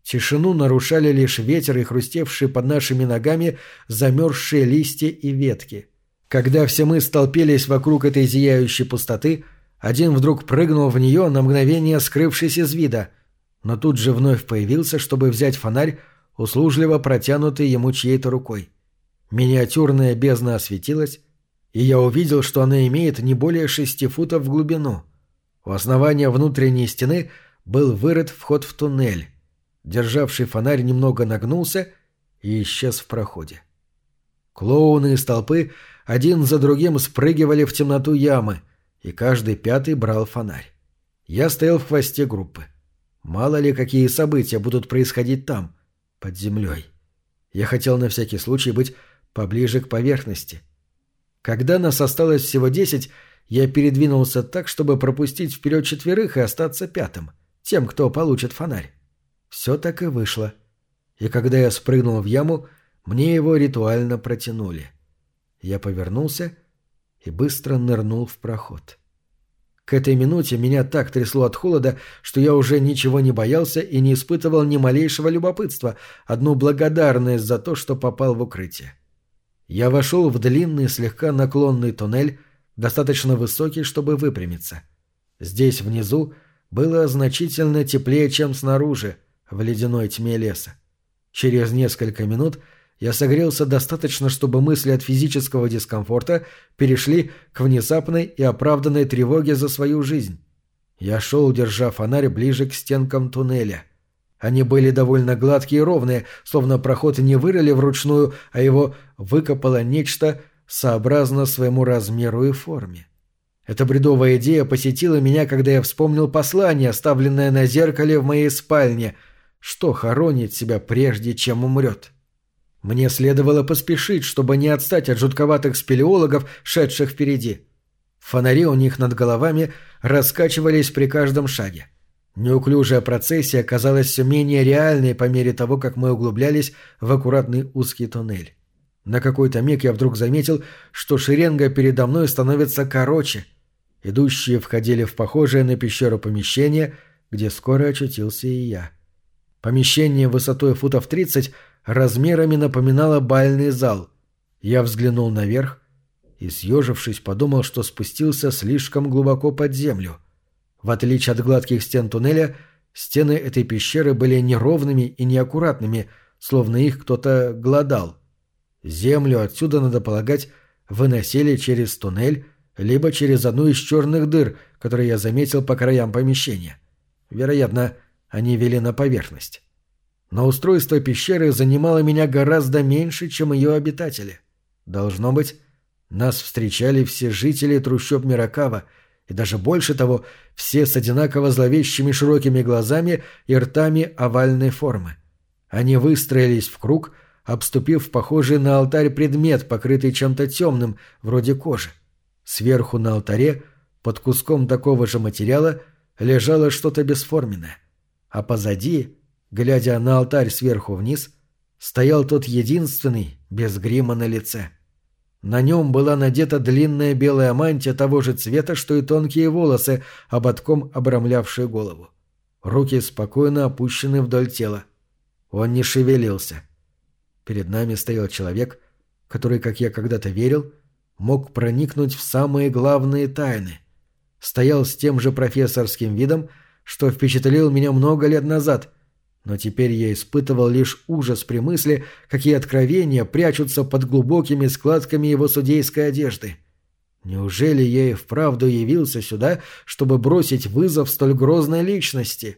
Тишину нарушали лишь ветер и хрустевшие под нашими ногами замерзшие листья и ветки. Когда все мы столпились вокруг этой зияющей пустоты, один вдруг прыгнул в нее, на мгновение скрывшись из вида, но тут же вновь появился, чтобы взять фонарь, услужливо протянутый ему чьей-то рукой. Миниатюрная бездна осветилась, и я увидел, что она имеет не более шести футов в глубину. У основания внутренней стены – был вырыт вход в туннель. Державший фонарь немного нагнулся и исчез в проходе. Клоуны из толпы один за другим спрыгивали в темноту ямы, и каждый пятый брал фонарь. Я стоял в хвосте группы. Мало ли, какие события будут происходить там, под землей. Я хотел на всякий случай быть поближе к поверхности. Когда нас осталось всего десять, я передвинулся так, чтобы пропустить вперед четверых и остаться пятым тем, кто получит фонарь. Все так и вышло. И когда я спрыгнул в яму, мне его ритуально протянули. Я повернулся и быстро нырнул в проход. К этой минуте меня так трясло от холода, что я уже ничего не боялся и не испытывал ни малейшего любопытства, одну благодарность за то, что попал в укрытие. Я вошел в длинный, слегка наклонный туннель, достаточно высокий, чтобы выпрямиться. Здесь внизу было значительно теплее, чем снаружи, в ледяной тьме леса. Через несколько минут я согрелся достаточно, чтобы мысли от физического дискомфорта перешли к внезапной и оправданной тревоге за свою жизнь. Я шел, держа фонарь ближе к стенкам туннеля. Они были довольно гладкие и ровные, словно проход не вырыли вручную, а его выкопало нечто сообразно своему размеру и форме. Эта бредовая идея посетила меня, когда я вспомнил послание, оставленное на зеркале в моей спальне, что хоронит себя прежде, чем умрет. Мне следовало поспешить, чтобы не отстать от жутковатых спелеологов, шедших впереди. Фонари у них над головами раскачивались при каждом шаге. Неуклюжая процессия казалась все менее реальной по мере того, как мы углублялись в аккуратный узкий туннель. На какой-то миг я вдруг заметил, что шеренга передо мной становится короче — Идущие входили в похожее на пещеру помещение, где скоро очутился и я. Помещение высотой футов 30 размерами напоминало бальный зал. Я взглянул наверх и, съежившись, подумал, что спустился слишком глубоко под землю. В отличие от гладких стен туннеля, стены этой пещеры были неровными и неаккуратными, словно их кто-то глодал. Землю отсюда, надо полагать, выносили через туннель, либо через одну из черных дыр, которые я заметил по краям помещения. Вероятно, они вели на поверхность. Но устройство пещеры занимало меня гораздо меньше, чем ее обитатели. Должно быть, нас встречали все жители трущоб Миракава, и даже больше того, все с одинаково зловещими широкими глазами и ртами овальной формы. Они выстроились в круг, обступив похожий на алтарь предмет, покрытый чем-то темным, вроде кожи. Сверху на алтаре, под куском такого же материала, лежало что-то бесформенное. А позади, глядя на алтарь сверху вниз, стоял тот единственный, без грима на лице. На нем была надета длинная белая мантия того же цвета, что и тонкие волосы, ободком обрамлявшие голову. Руки спокойно опущены вдоль тела. Он не шевелился. Перед нами стоял человек, который, как я когда-то верил, мог проникнуть в самые главные тайны. Стоял с тем же профессорским видом, что впечатлил меня много лет назад, но теперь я испытывал лишь ужас при мысли, какие откровения прячутся под глубокими складками его судейской одежды. Неужели я и вправду явился сюда, чтобы бросить вызов столь грозной личности?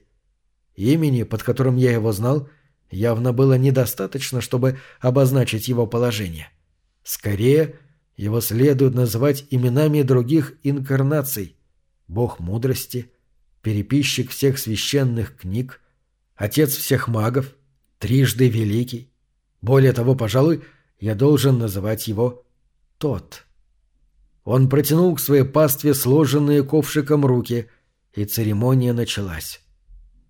Имени, под которым я его знал, явно было недостаточно, чтобы обозначить его положение. Скорее, его следует называть именами других инкарнаций – бог мудрости, переписчик всех священных книг, отец всех магов, трижды великий. Более того, пожалуй, я должен называть его тот. Он протянул к своей пастве сложенные ковшиком руки, и церемония началась.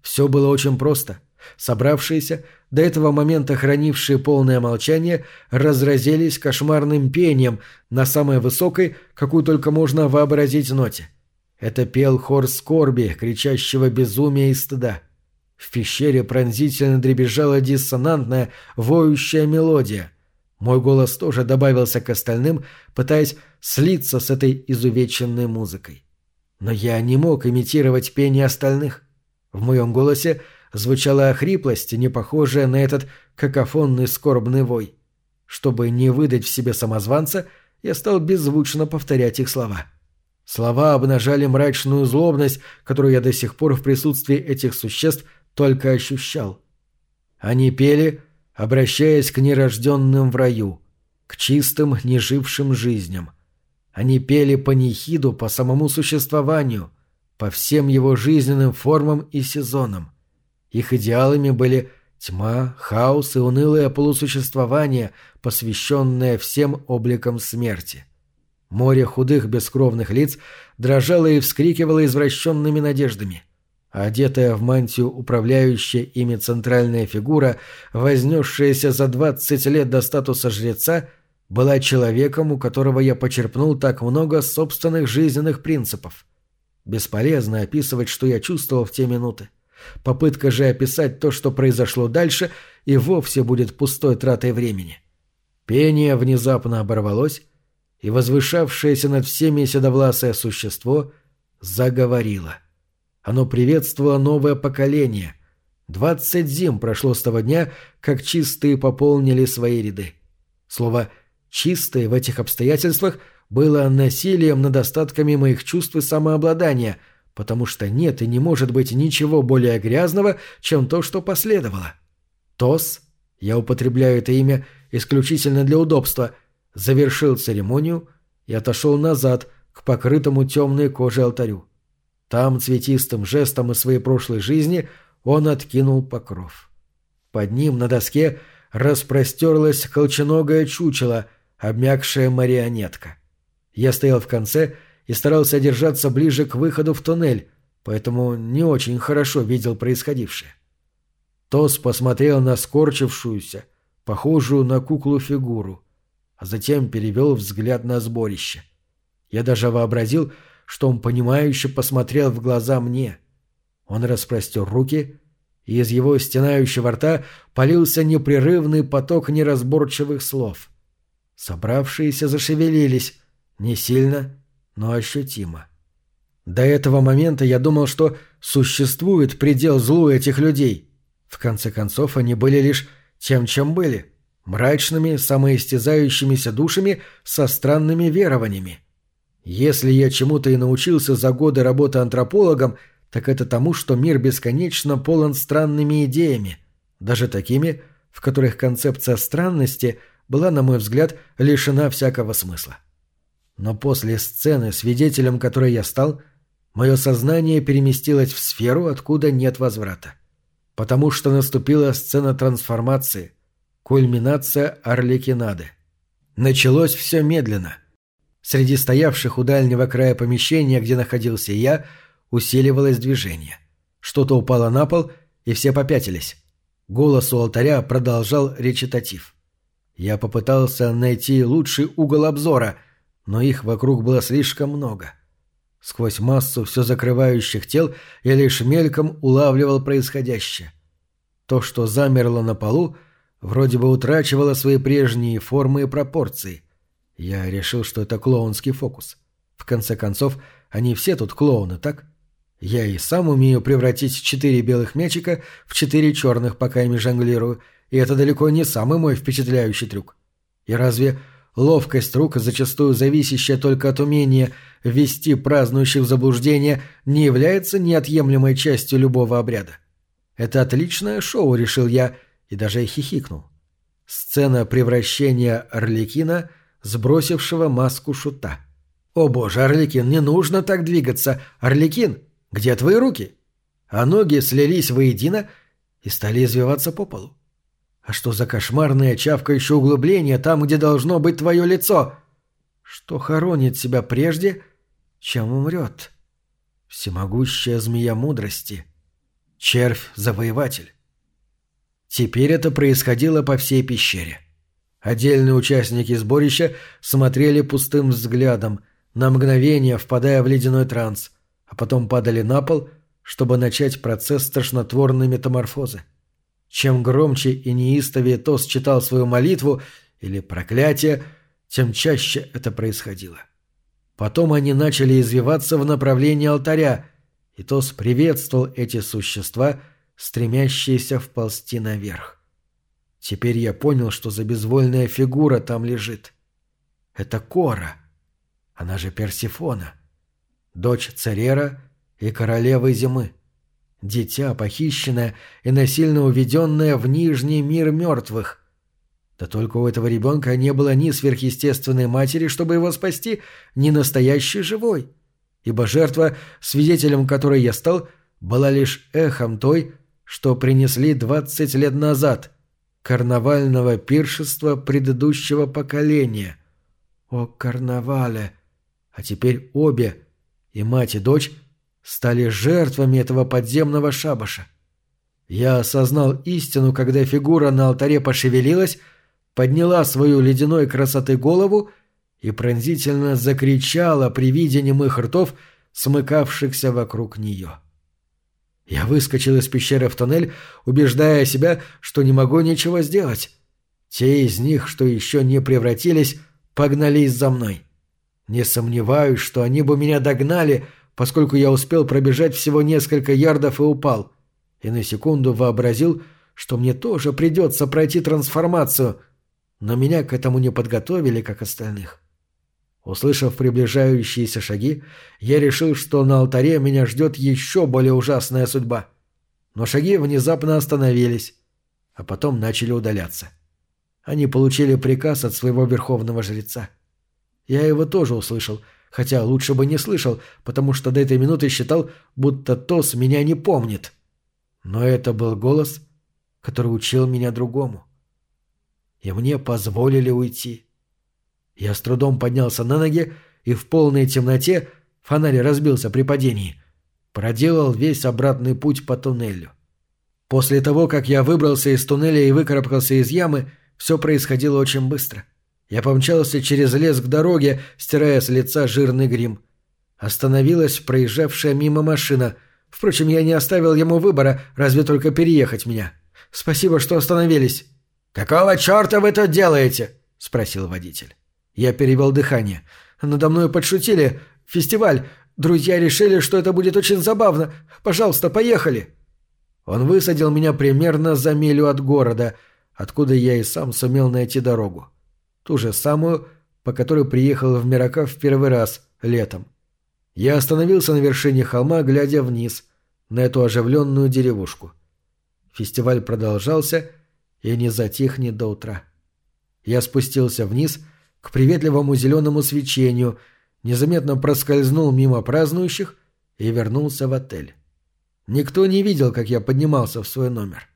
Все было очень просто. Собравшиеся, до этого момента хранившие полное молчание, разразились кошмарным пением на самой высокой, какую только можно вообразить ноте. Это пел хор скорби, кричащего безумия и стыда. В пещере пронзительно дребезжала диссонантная, воющая мелодия. Мой голос тоже добавился к остальным, пытаясь слиться с этой изувеченной музыкой. Но я не мог имитировать пение остальных. В моем голосе звучала хриплость, не похожая на этот какофонный скорбный вой. Чтобы не выдать в себе самозванца, я стал беззвучно повторять их слова. Слова обнажали мрачную злобность, которую я до сих пор в присутствии этих существ только ощущал. Они пели, обращаясь к нерожденным в раю, к чистым, нежившим жизням — они пели панихиду по самому существованию, по всем его жизненным формам и сезонам. Их идеалами были тьма, хаос и унылое полусуществование, посвященное всем обликам смерти. Море худых бескровных лиц дрожало и вскрикивало извращенными надеждами. Одетая в мантию управляющая ими центральная фигура, вознесшаяся за двадцать лет до статуса жреца – была человеком, у которого я почерпнул так много собственных жизненных принципов. Бесполезно описывать, что я чувствовал в те минуты. Попытка же описать то, что произошло дальше, и вовсе будет пустой тратой времени. Пение внезапно оборвалось, и возвышавшееся над всеми седовласое существо заговорило. Оно приветствовало новое поколение. Двадцать зим прошло с того дня, как чистые пополнили свои ряды. Слово «вы» Чистое в этих обстоятельствах было насилием над остатками моих чувств и самообладания, потому что нет и не может быть ничего более грязного, чем то, что последовало. Тос, я употребляю это имя исключительно для удобства, завершил церемонию и отошел назад к покрытому темной кожей алтарю. Там цветистым жестом из своей прошлой жизни он откинул покров. Под ним на доске распростерлось колченогое чучело — обмякшая марионетка. Я стоял в конце и старался держаться ближе к выходу в туннель, поэтому не очень хорошо видел происходившее. Тос посмотрел на скорчившуюся, похожую на куклу фигуру, а затем перевел взгляд на сборище. Я даже вообразил, что он понимающе посмотрел в глаза мне. Он распростер руки, и из его стенающего рта полился непрерывный поток неразборчивых слов. Собравшиеся зашевелились, не сильно, но ощутимо. До этого момента я думал, что существует предел злу этих людей. В конце концов, они были лишь тем, чем были – мрачными, самоистязающимися душами со странными верованиями. Если я чему-то и научился за годы работы антропологом, так это тому, что мир бесконечно полон странными идеями, даже такими, в которых концепция странности – была, на мой взгляд, лишена всякого смысла. Но после сцены, свидетелем которой я стал, мое сознание переместилось в сферу, откуда нет возврата. Потому что наступила сцена трансформации, кульминация Арлекинады. Началось все медленно. Среди стоявших у дальнего края помещения, где находился я, усиливалось движение. Что-то упало на пол, и все попятились. Голос у алтаря продолжал речитатив. Я попытался найти лучший угол обзора, но их вокруг было слишком много. Сквозь массу все закрывающих тел я лишь мельком улавливал происходящее. То, что замерло на полу, вроде бы утрачивало свои прежние формы и пропорции. Я решил, что это клоунский фокус. В конце концов, они все тут клоуны, так? Я и сам умею превратить четыре белых мячика в четыре черных, пока ими жонглирую, и это далеко не самый мой впечатляющий трюк. И разве ловкость рук, зачастую зависящая только от умения ввести празднующих в заблуждение, не является неотъемлемой частью любого обряда? Это отличное шоу, решил я, и даже хихикнул. Сцена превращения Орликина, сбросившего маску шута. «О боже, Орликин, не нужно так двигаться! Орликин! Где твои руки? А ноги слились воедино и стали извиваться по полу. А что за кошмарное чавкающее углубление там, где должно быть твое лицо? Что хоронит себя прежде, чем умрет? Всемогущая змея мудрости. Червь-завоеватель. Теперь это происходило по всей пещере. Отдельные участники сборища смотрели пустым взглядом, на мгновение впадая в ледяной транс, а потом падали на пол, чтобы начать процесс тошнотворной метаморфозы. Чем громче и неистовее Тос читал свою молитву или проклятие, тем чаще это происходило. Потом они начали извиваться в направлении алтаря, и Тос приветствовал эти существа, стремящиеся вползти наверх. Теперь я понял, что за безвольная фигура там лежит. Это Кора. Она же Персифона. Дочь Церера и королевы зимы. Дитя, похищенное и насильно уведенное в Нижний мир мертвых. Да только у этого ребенка не было ни сверхъестественной матери, чтобы его спасти, ни настоящей живой. Ибо жертва, свидетелем которой я стал, была лишь эхом той, что принесли двадцать лет назад, карнавального пиршества предыдущего поколения. О, карнавале! А теперь обе, и мать, и дочь, стали жертвами этого подземного шабаша. Я осознал истину, когда фигура на алтаре пошевелилась, подняла свою ледяной красоты голову и пронзительно закричала при виде немых ртов, смыкавшихся вокруг нее. Я выскочил из пещеры в тоннель, убеждая себя, что не могу ничего сделать. Те из них, что еще не превратились, погнались за мной. Не сомневаюсь, что они бы меня догнали — поскольку я успел пробежать всего несколько ярдов и упал. И на секунду вообразил, что мне тоже придется пройти трансформацию, но меня к этому не подготовили, как остальных. Услышав приближающиеся шаги, я решил, что на алтаре меня ждет еще более ужасная судьба. Но шаги внезапно остановились, а потом начали удаляться. Они получили приказ от своего верховного жреца. Я его тоже услышал — хотя лучше бы не слышал, потому что до этой минуты считал, будто Тос меня не помнит. Но это был голос, который учил меня другому. И мне позволили уйти. Я с трудом поднялся на ноги и в полной темноте, фонарь разбился при падении, проделал весь обратный путь по туннелю. После того, как я выбрался из туннеля и выкарабкался из ямы, все происходило очень быстро. Я помчался через лес к дороге, стирая с лица жирный грим. Остановилась проезжавшая мимо машина. Впрочем, я не оставил ему выбора, разве только переехать меня. Спасибо, что остановились. «Какого черта вы тут делаете?» — спросил водитель. Я перевел дыхание. Надо мной подшутили. Фестиваль. Друзья решили, что это будет очень забавно. Пожалуйста, поехали. Он высадил меня примерно за милю от города, откуда я и сам сумел найти дорогу. Ту же самую, по которой приехал в Мирака в первый раз, летом. Я остановился на вершине холма, глядя вниз, на эту оживленную деревушку. Фестиваль продолжался и не затихнет до утра. Я спустился вниз к приветливому зеленому свечению, незаметно проскользнул мимо празднующих и вернулся в отель. Никто не видел, как я поднимался в свой номер.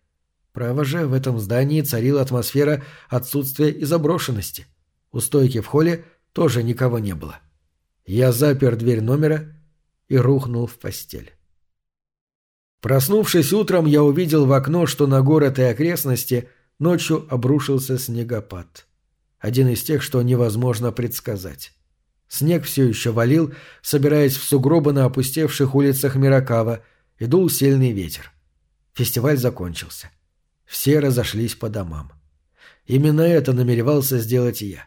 Право же, в этом здании царила атмосфера отсутствия и заброшенности. У стойки в холле тоже никого не было. Я запер дверь номера и рухнул в постель. Проснувшись утром, я увидел в окно, что на город и окрестности ночью обрушился снегопад. Один из тех, что невозможно предсказать. Снег все еще валил, собираясь в сугробы на опустевших улицах Миракава, и дул сильный ветер. Фестиваль закончился. Все разошлись по домам. Именно это намеревался сделать и я.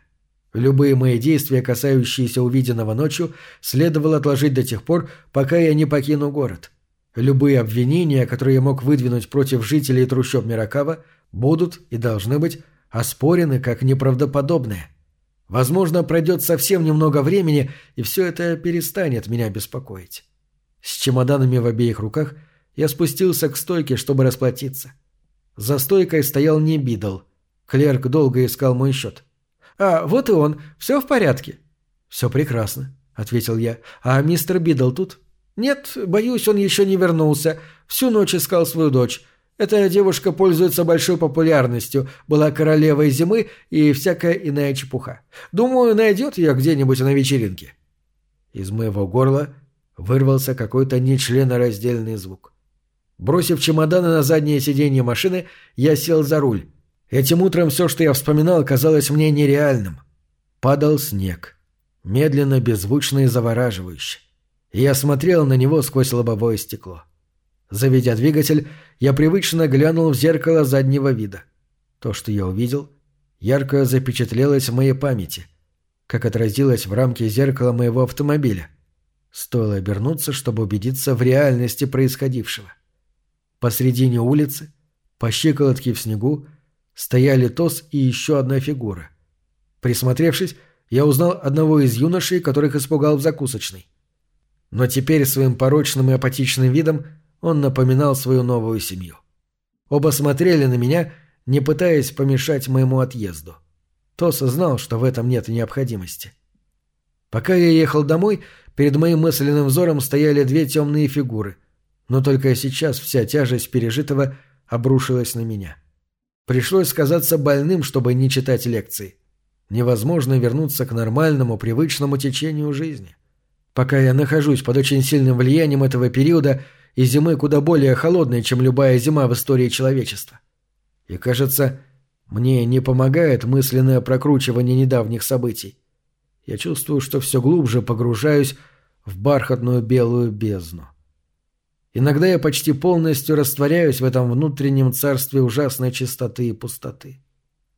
Любые мои действия, касающиеся увиденного ночью, следовало отложить до тех пор, пока я не покину город. Любые обвинения, которые я мог выдвинуть против жителей трущоб Миракава, будут и должны быть оспорены как неправдоподобные. Возможно, пройдет совсем немного времени, и все это перестанет меня беспокоить. С чемоданами в обеих руках я спустился к стойке, чтобы расплатиться. За стойкой стоял не Бидл. Клерк долго искал мой счет. «А, вот и он. Все в порядке?» «Все прекрасно», — ответил я. «А мистер Бидл тут?» «Нет, боюсь, он еще не вернулся. Всю ночь искал свою дочь. Эта девушка пользуется большой популярностью, была королевой зимы и всякая иная чепуха. Думаю, найдет ее где-нибудь на вечеринке». Из моего горла вырвался какой-то нечленораздельный звук. Бросив чемоданы на заднее сиденье машины, я сел за руль. Этим утром все, что я вспоминал, казалось мне нереальным. Падал снег. Медленно, беззвучно и завораживающе. Я смотрел на него сквозь лобовое стекло. Заведя двигатель, я привычно глянул в зеркало заднего вида. То, что я увидел, ярко запечатлелось в моей памяти, как отразилось в рамке зеркала моего автомобиля. Стоило обернуться, чтобы убедиться в реальности происходившего. Посредине улицы, по щиколотке в снегу, стояли Тос и еще одна фигура. Присмотревшись, я узнал одного из юношей, которых испугал в закусочной. Но теперь своим порочным и апатичным видом он напоминал свою новую семью. Оба смотрели на меня, не пытаясь помешать моему отъезду. Тос знал, что в этом нет необходимости. Пока я ехал домой, перед моим мысленным взором стояли две темные фигуры — но только сейчас вся тяжесть пережитого обрушилась на меня. Пришлось сказаться больным, чтобы не читать лекции. Невозможно вернуться к нормальному, привычному течению жизни. Пока я нахожусь под очень сильным влиянием этого периода и зимы куда более холодной, чем любая зима в истории человечества. И кажется, мне не помогает мысленное прокручивание недавних событий. Я чувствую, что все глубже погружаюсь в бархатную белую бездну. Иногда я почти полностью растворяюсь в этом внутреннем царстве ужасной чистоты и пустоты.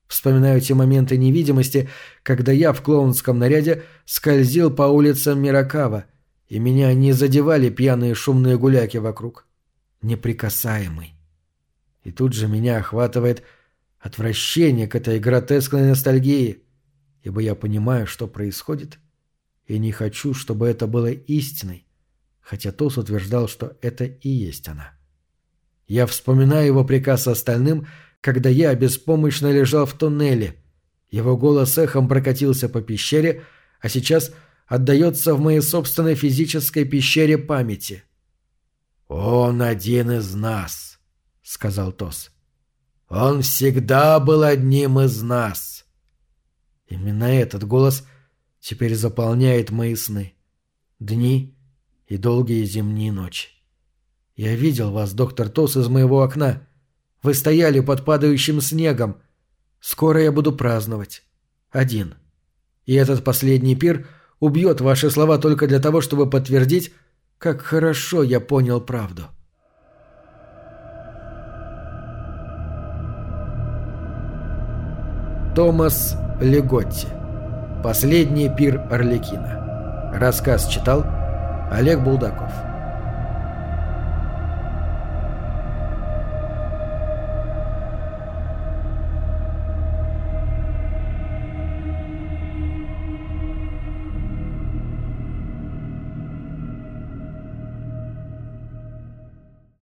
Вспоминаю те моменты невидимости, когда я в клоунском наряде скользил по улицам Миракава, и меня не задевали пьяные шумные гуляки вокруг. Неприкасаемый. И тут же меня охватывает отвращение к этой гротескной ностальгии, ибо я понимаю, что происходит, и не хочу, чтобы это было истиной, хотя Тос утверждал, что это и есть она. Я вспоминаю его приказ остальным, когда я беспомощно лежал в туннеле. Его голос эхом прокатился по пещере, а сейчас отдается в моей собственной физической пещере памяти. «Он один из нас», — сказал Тос. «Он всегда был одним из нас». Именно этот голос теперь заполняет мои сны. Дни и долгие зимние ночи. Я видел вас, доктор Тос, из моего окна. Вы стояли под падающим снегом. Скоро я буду праздновать. Один. И этот последний пир убьет ваши слова только для того, чтобы подтвердить, как хорошо я понял правду. Томас Леготти. Последний пир Орликина. Рассказ читал Олег Булдаков